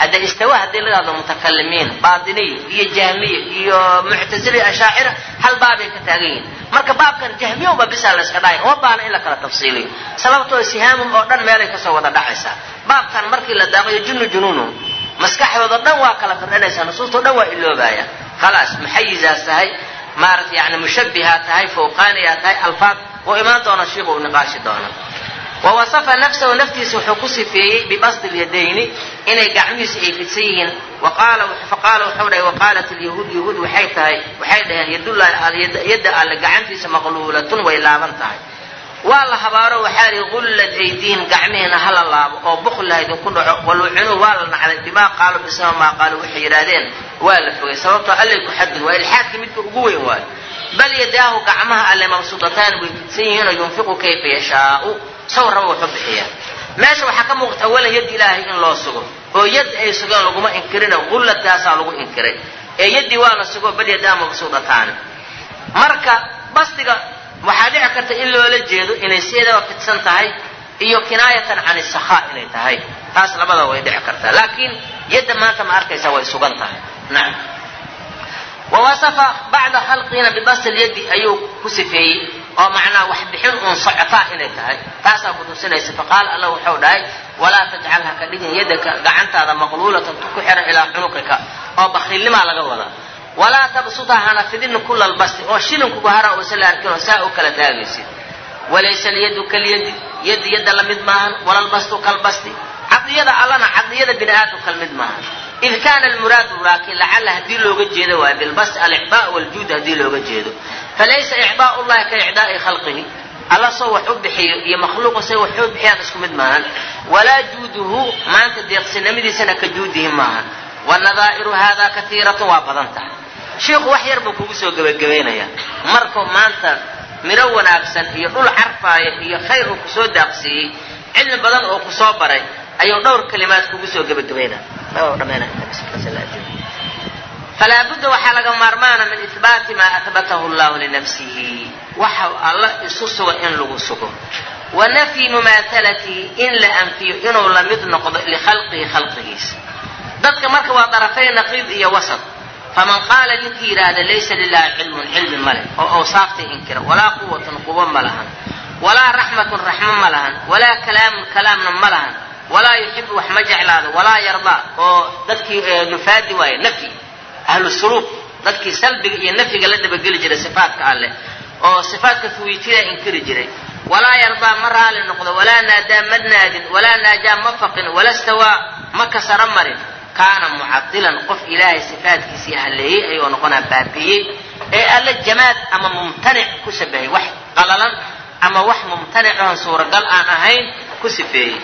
hadda istawa haddii la yidhahdo mutakalimiin baatiniya iyo jahmiya iyo muctasiliya ashaacira hal baabay ka taagan yihiin marka baabkan jahmiya uba bisaa la yska dhahay uma baana in la kala tafsiiliyo. Sababtoo sihaamum oo dhan meelay ka soo wada dhacaysaa. Baabkan markii la daaqayo junnu junuunum maskaxdooda dhan waa kala firdhanaysaa nusuustao dhan waa iloobaya khalaas maxayizaas tahay maarata yani mushabbihaa tahay fawqaaniyaa tahay alfaad oo imaan doona shiiku uu niqaashi doona wawasafa nafsahu naftiisa wuxuu ku sifeeyey bibasdi lyadayni inay gacmihiisa ay fidsan yihiin faqaala wuxuu dhahay waqaalat lyahuud yahuud waxay tahay waxay dhaheen yadda alle gacantiisa maqluulatun way laaban tahay waa la habaaro waxaa lihi gullad aydiihim gacmihiina hala laabo oo buklaha idinku dhaco walucunuu waa la nacday bimaa qaalu bisaba maa qaalu waxay yidhaahdeen waa la fogay sababtoo allay ku xadgud waa ilxaadkii midka ugu weyn waayo bal yadaahu gacmaha alle mabsuudataan way fidsan yihiinoo yunfiqu kayfa yashaau saw raba wuxu bixiyaa. Meesha waxaa ka muuqata awalan yad ilaahay in loo sugo. Oo yad ay sugeen laguma inkirina gulladkaasaa lagu inkiray. Ee yaddii waa la sugo bal yadaa mabsuudataani marka basdiga waxaa dhici karta in loola jeedo inay sideedaba fidsan tahay iyo kinaayatan can isakhaa inay tahay. Taas labada way dhici kartaa. Laakiin yadda maanta ma arkaysa way sugan tahay. Nacam wa wasafa bacda khalqihina bibasl yaddi ayuu ku sifeeyey oo macnaa wax bixin uun socotaa inay tahay. Taasaa kutusinaysa faqaala alla wuxuu dhahay walaa tajcal ha ka dhigin yadaka gacantaada maqluulatan ku xihan ilaa cunuqika oo bakhiilnimaa laga wadaa walaa tabsuta hana fidina kula lbasti oo shilinkugu hara uusa la arkin oo saa u kala taagaysid walaysa alyadu kalyadi yadi yadda la mid maahan walalbastu kalbasti cadiyada allana cadiyada bini aadam kalmid maahan id kaana almuraadu laakin lacalla haddii looga jeedo waay bilbasti alicbaa waljuud haddii looga jeedo falaysa icbaau llahi ka icdaai khalqihi alla soo wax u bixiyo iyo makhluuqa say wax u bixiyaan isku mid maahan walaa juuduhu maanta deeqsinimadiisana ka juudihi maahan wanadaa'iru haadaa katiiratun waa badan tahay shiikhu wax yar buu kugu soo gebagabaynayaa markuu maanta midho wanaagsan iyo dhul carfaaya iyo khayr uu ku soo daaqsiiyey cilmi badan oo ku soo baray ayuu dhowr kalimaad kugu soo gebagabaynaya falaa budda waxaa laga maarmaana min ihbaati maa ahbatahu llahu linafsihi waxa alla isu suga in lagu sugo. Wa nafyi mumaahalatihi in la anfiyo inuu la mid noqdo likhalqihi khalqigiisa. Dadka marka waa darafay naqiid iyo wasat faman qaala ninkii yidhaahda laysa lilahi cilmun cilmi ma leh oo awsaaftay inkira walaa quwatun quwo ma lahan walaa raxmatun raxmo ma lahan walaa kalaamun kalaamna ma lahan walaa yuxibu wax ma jeclaado walaa yardaa oo dadkii nufaadi waaye nafyi ahlu suluuq dadkii salbiga iyo nafyiga la dabageli jiray sifaatka alleh oo sifaatka fuwiitida inkiri jiray. Walaa yardaa ma raali noqdo walaa naadaa ma naadin walaa naajaa ma faqin wala stawaa ma kasara marin. Kaana mucadilan qof ilaahay sifaadkiisii halleeyey ayuu noqonaa baabi'iyey ee alle jamaad ama mumtanic ku shabahay wax qalalan ama wax mumtanicoon suuragal aan ahayn ku sifeeyey.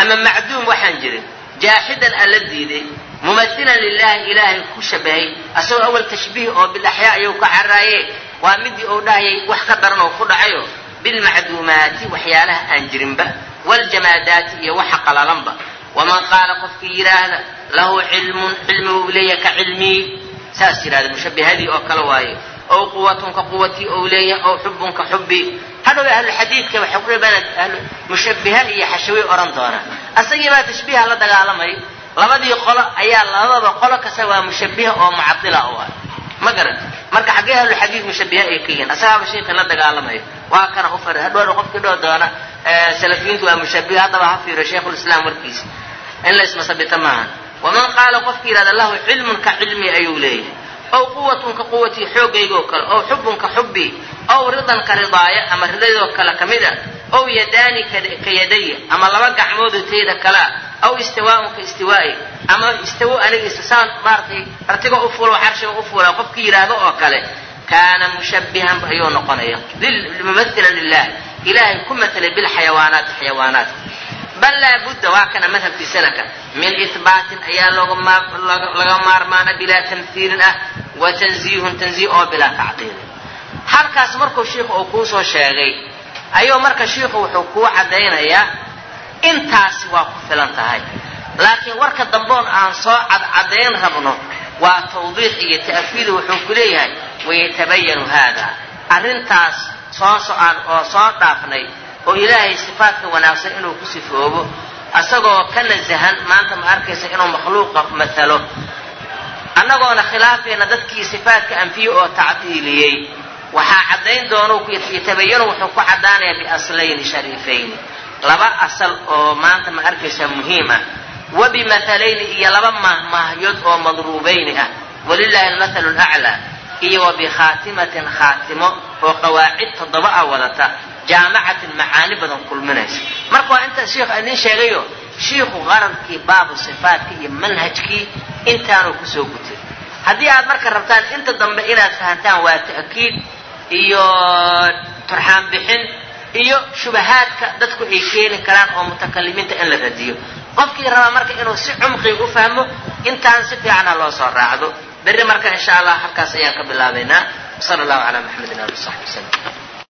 Ama macduum waxaan jirin jaaxidan alla diiday mumailan lilaahi ilaahay ku shabahay asagoo awal tashbiih oo bilaxyaa ayuu ka caraaye waa midii uu dhahayay wax ka daran oo ku dhacayo. Bilmacduumaati waxyaalaha aan jirinba waljamaadaati iyo waxa qalalanba. Waman qaala qofkii yidhaahda lahu cilmun cilmi uu leeyahay ka cilmii saas yidhahda mushabihadii oo kale waaye ow quwatun ka quwatii ou leeyahay ow xubun ka xubbii hadhow ahluxadiidka ahlu mushabbiha iyo xashawi odhan doonaa asagii baa tashbiiha la dagaalamay labadii qolo ayaa labadaba qolo kasta waa mushabbiha oo mucadila u ah ma garan marka xaggee ahluxadiid mushabbiha ay ka yihiin asagaaba sheikii la dagaalamayo waa kana u fari hadhow qofkii dhoo doona salafiyiintu waa mushabbiha haddaba ha fiiro shaykhulislaam warkiisa in la ismasabita maaha waman qaala qofkii yidhahda lahu cilmun ka cilmi ayuu leeyahay ow quwatun ka quwatii xoogaygoo kale ow xubun ka xubbii ow ridaaya ama ridadoo kale ka mid a ow yadaani ka yadaya ama laba gacmoodoo tayda kalea aw istiwaaun ka istiwaa'i ama istawo aniga istisaan maaratay artiga u fulo carshiga u fuula qofkii yidhaahdo oo kale kaana mushabbihan ayuu noqonaya mumailan lilah ilaahay ku matalay bilxayawaanaati xayawaanaadka bal laa budda waa kana madhabkii salaka min ihbaatin ayaa laga maarmaana bilaa tamhiilin ah wa tanziihun tanziih oo bilaa tacdiilin. Halkaas markuu shiikhu uu kuu soo sheegay ayuu marka shiikhu wuxuu kuu caddaynayaa intaasi waa ku filan tahay. Laakiin warka damboon aan soo cadcadayn rabno waa tawdiix iyo ta'fiil wuxuu ku leeyahay wayatabayanu haada arrintaas soo so-aan oo soo dhaafnay oo ilaahay sifaadka wanaagsan inuu ku sifoobo asagoo ka nasahan maanta ma arkaysa inuu makhluuqa matalo. Annagoona khilaafayna dadkii sifaadka anfiye oo tacdiiliyey. Waxaa caddayn doonu yatabayanu wuxuu ku caddaanayaa biaslayni shariifayni. Laba asal oo maanta ma arkaysa muhiim ah. Wa bimathalayni iyo laba mahmahyood oo madruubayni ah. Walilaahi almathalu laclaa iyo wa bikhaatimatin khaatimo oo qawaacid toddoba ah wadata jaamacatin macaani badan kulminaysa. Marka waa intaas sheikh idin sheegayo shiikhu qararkii baabu sifaatka iyo manhajkii intaanuu ku soo gutay haddii aad marka rabtaan inta dambe inaad fahantaan waa ta'kiid iyo turxaan bixin iyo shubahaadka dadku ay keeni karaan oo mutakalimiinta in la radiyo. Qofkii rabaa marka inuu si cumqiga u fahmo intaan si fiicana loo soo raacdo. Berri marka insha allah halkaas ayaan ka bilaabaynaa. Sala allahu calaa maxamedin ali saxbi wasalam